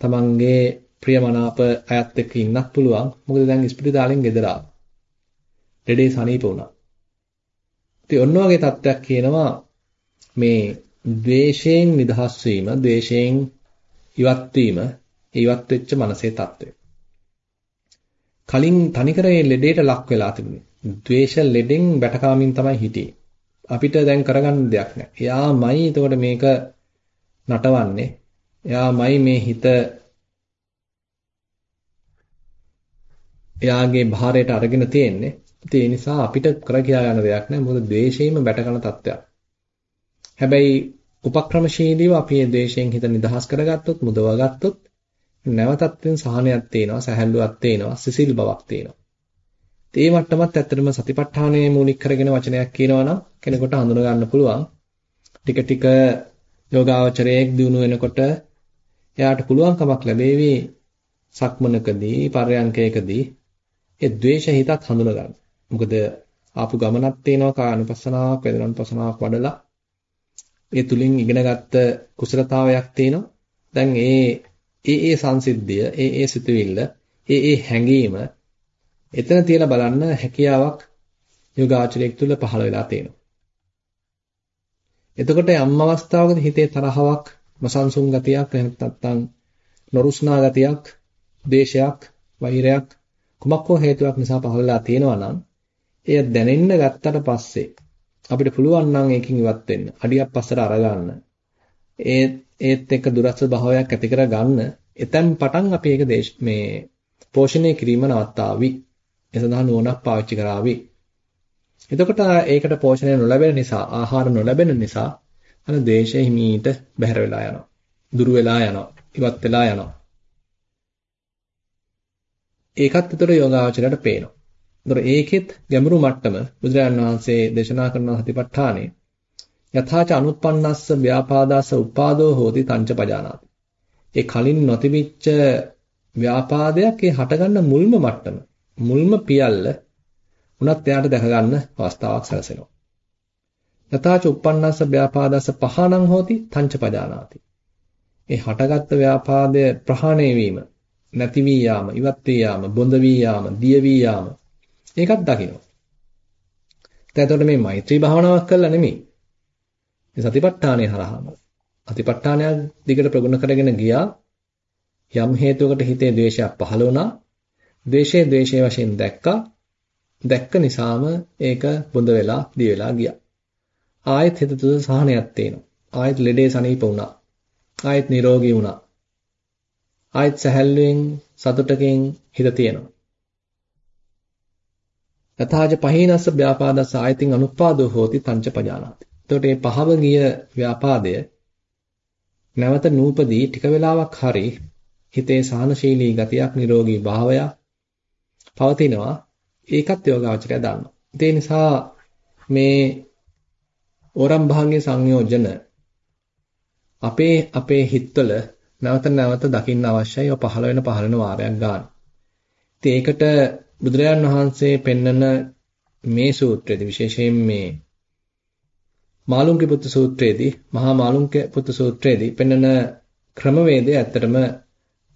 තමන්ගේ ප්‍රියමනාප අයත් එක්ක ඉන්නත් පුළුවන්. මොකද දැන් ස්පිරිතාලෙන් ගෙදර ආවා. ලෙඩේ සනීප වුණා. ඉතින් ඔන්න ඔයගේ තත්ත්වයක් කියනවා මේ ද්වේෂයෙන් නිදහස් වීම, ද්වේෂයෙන් ඉවත් වීම, ඉවත් වෙච්ච මනසේ තත්ත්වය. කලින් තනිකර මේ ලෙඩේට ලක් වෙලා තිබුණේ. ද්වේෂ ලෙඩෙන් බැටකාමින් තමයි හිටියේ. අපිට දැන් කරගන්න දෙයක් නැහැ. එයාමයි එතකොට මේක නටවන්නේ. එයාමයි මේ හිත එයාගේ භාරයට අරගෙන තියෙන්නේ. ඉතින් ඒ නිසා අපිට කර කියා ගන්න දෙයක් නැහැ. මොකද ද්වේෂයෙන්ම බැටකන තත්ත්වයක්. හැබැයි උපක්‍රමශීලීව අපි මේ ද්වේෂයෙන් හිත නිදහස් කරගත්තොත්, මුදවගත්තොත් නැවතත් සහනයක් තේනවා, සැහැල්ලුවක් තේනවා, සිසිල් බවක් තේනවා. ඒ මට්ටමත් ඇත්තටම සතිපට්ඨානයේ මූලික කරගෙන වචනයක් කියනවා නම් කෙනෙකුට හඳුන ගන්න පුළුවන්. ටික ටික යෝගාවචරයේ දිනු වෙනකොට එයාට පුළුවන්කමක් ලැබෙවි සක්මනකදී පරයන්කයකදී ඒ ද්වේෂ හිතත් හඳුන ගන්න. මොකද ආපු ගමනක් තියෙනවා කායනුපස්සනාවක් වේදනානුපස්සනාවක් වඩලා ඒ තුලින් ඉගෙනගත්ත කුසලතාවයක් තියෙනවා. දැන් ඒ ඒ ඒ සංසිද්ධිය, ඒ ඒ සිතුවිල්ල, ඒ ඒ හැඟීම එතන තියලා බලන්න හැකියාවක් යෝගාචරයක් තුල පහළ වෙලා තියෙනවා. එතකොට යම් අවස්ථාවකදී හිතේ තරහවක්, මසන්සුන් ගතියක්, එහෙම නැත්නම් නොරුස්නා ගතියක්, දේශයක්, වෛරයක් කුමක් හෝ හේතුවක් නිසා පහළලා තියෙනවා නම් එය දැනෙන්න ගත්තට පස්සේ අපිට පුළුවන් නම් ඒකෙන් ඉවත් වෙන්න. අඩියක් පස්සට අරගන්න. ඒ ඒත් එක්ක දුරස්ස භාවයක් ඇති කර ගන්න. එතෙන් පටන් අපි ඒක මේ පෝෂණය කිරීම නවත්තාවි. ඒ සඳහා නුවණක් පාවිච්චි කරાવી. එතකොට ඒකට පෝෂණය නොලැබෙන නිසා, ආහාර නොලැබෙන නිසා අර ද්වේෂය හිමීට බැහැර වෙලා යනවා. දුරු වෙලා යනවා. ඉවත් වෙලා යනවා. ඒකත් උතර යෝගාචරයට පේනවා. ඒතර ඒකෙත් ගැඹුරු මට්ටම බුදුරජාණන් වහන්සේ දේශනා කරන සතිපට්ඨානේ යථාච අනුත්පන්නස්ස ව්‍යාපාදස්ස උපාදෝ හෝති තංච පජානාති. ඒ කලින් නොතිබිච්ච ව්‍යාපාදයක් ඒ හටගන්න මුල්ම මට්ටම මුල්ම පියල්ල උනත් එයාට දැක ගන්න අවස්ථාවක් සැලසෙනවා. යථාච උප්පන්නස්ස ව්‍යාපාදස්ස පහණං හෝති තංච පජානාති. ඒ හටගත්තු ව්‍යාපාදය ප්‍රහාණය වීම, නැති වී යාම, ඉවත් වී යාම, බොඳ වී යාම, දිය වී යාම ඒකත් දකිනවා. දැන් එතකොට මේ මෛත්‍රී භාවනාවක් කළා නෙමෙයි. මේ සතිපට්ඨානය හරහාම. අතිපට්ඨානයක් දිගට ප්‍රගුණ කරගෙන ගියා යම් හේතුවකට හිතේ ද්වේෂයක් පහළ වුණා ද්වේෂයේ ද්වේෂයේ වශයෙන් දැක්කා. දැක්ක නිසාම ඒක බොඳ වෙලා දී වෙලා ගියා. ආයෙත් හිත තුළ සහනයක් තේනවා. ආයෙත් ලෙඩේ සනීප වුණා. ආයෙත් නිරෝගී වුණා. ආයෙත් සැහැල්ලුවෙන් සතුටකින් හිත තියෙනවා. යථාජ පහීනස්ස ව්‍යාපාදස්ස ආයතින් අනුපාදෝ හෝති තංච පජානාති. එතකොට මේ පහව ගිය ව්‍යාපාදය නැවත නූපදී ටික වෙලාවක් හරි හිතේ සාහනශීලී ගතියක් නිරෝගී භාවයක් පවතිනවා ඒකත් යෝගාවචරය දන්නවා. ඒ නිසා මේ ඕරම් භාගයේ සංයෝජන අපේ අපේ හිතවල නැවත නැවත දකින්න අවශ්‍යයි. ඔය පහළ වෙන පහළ වෙන වාරයක් ගන්න. ඉතින් ඒකට බුදුරජාන් වහන්සේ පෙන්නන මේ සූත්‍රයේදී විශේෂයෙන් මේ මාළුන්ගේ පුත්තු සූත්‍රයේදී මහා මාළුන්ගේ පුත්තු සූත්‍රයේදී පෙන්නන ක්‍රමවේදය ඇත්තටම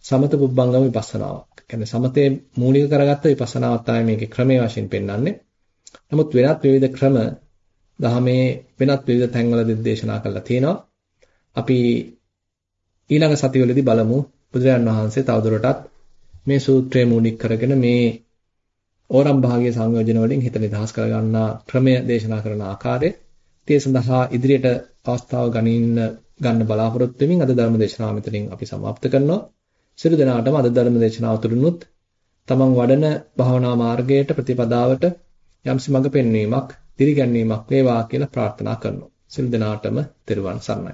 සමත පුබ්බංගම විපස්සනාවක්. කියන්නේ සමතේ මූලික කරගත්ත විපස්සනාවක් තමයි මේකේ ක්‍රමයේ වශයෙන් පෙන්වන්නේ. නමුත් වෙනත් විවිධ ක්‍රම දහමේ වෙනත් විවිධ තැන්වලදී දේශනා කරලා තියෙනවා. අපි ඊළඟ සතිවලදී බලමු බුදුරජාන් වහන්සේ තවදුරටත් මේ සූත්‍රය මූලික කරගෙන මේ ඕරම් භාගයේ සංයෝජන වලින් හිත නිදහස් කරගන්නා ක්‍රමය දේශනා කරන ආකාරය ඒ සඳහා ඉදිරියට අවස්ථාව ගනින්න ගන්න බලාපොරොත්තු වෙමින් අද ධර්ම දේශනාව මෙතනින් අපි સમાપ્ત කරනවා සියලු දෙනාටම අද ධර්ම දේශනාව තුළිනුත් තමන් වඩන භාවනා මාර්ගයට ප්‍රතිපදාවට යම්සි මඟ පෙන්වීමක්, දිරිගැන්වීමක් වේවා කියලා ප්‍රාර්ථනා කරනවා. සියලු දෙනාටම තෙරුවන් සරණයි.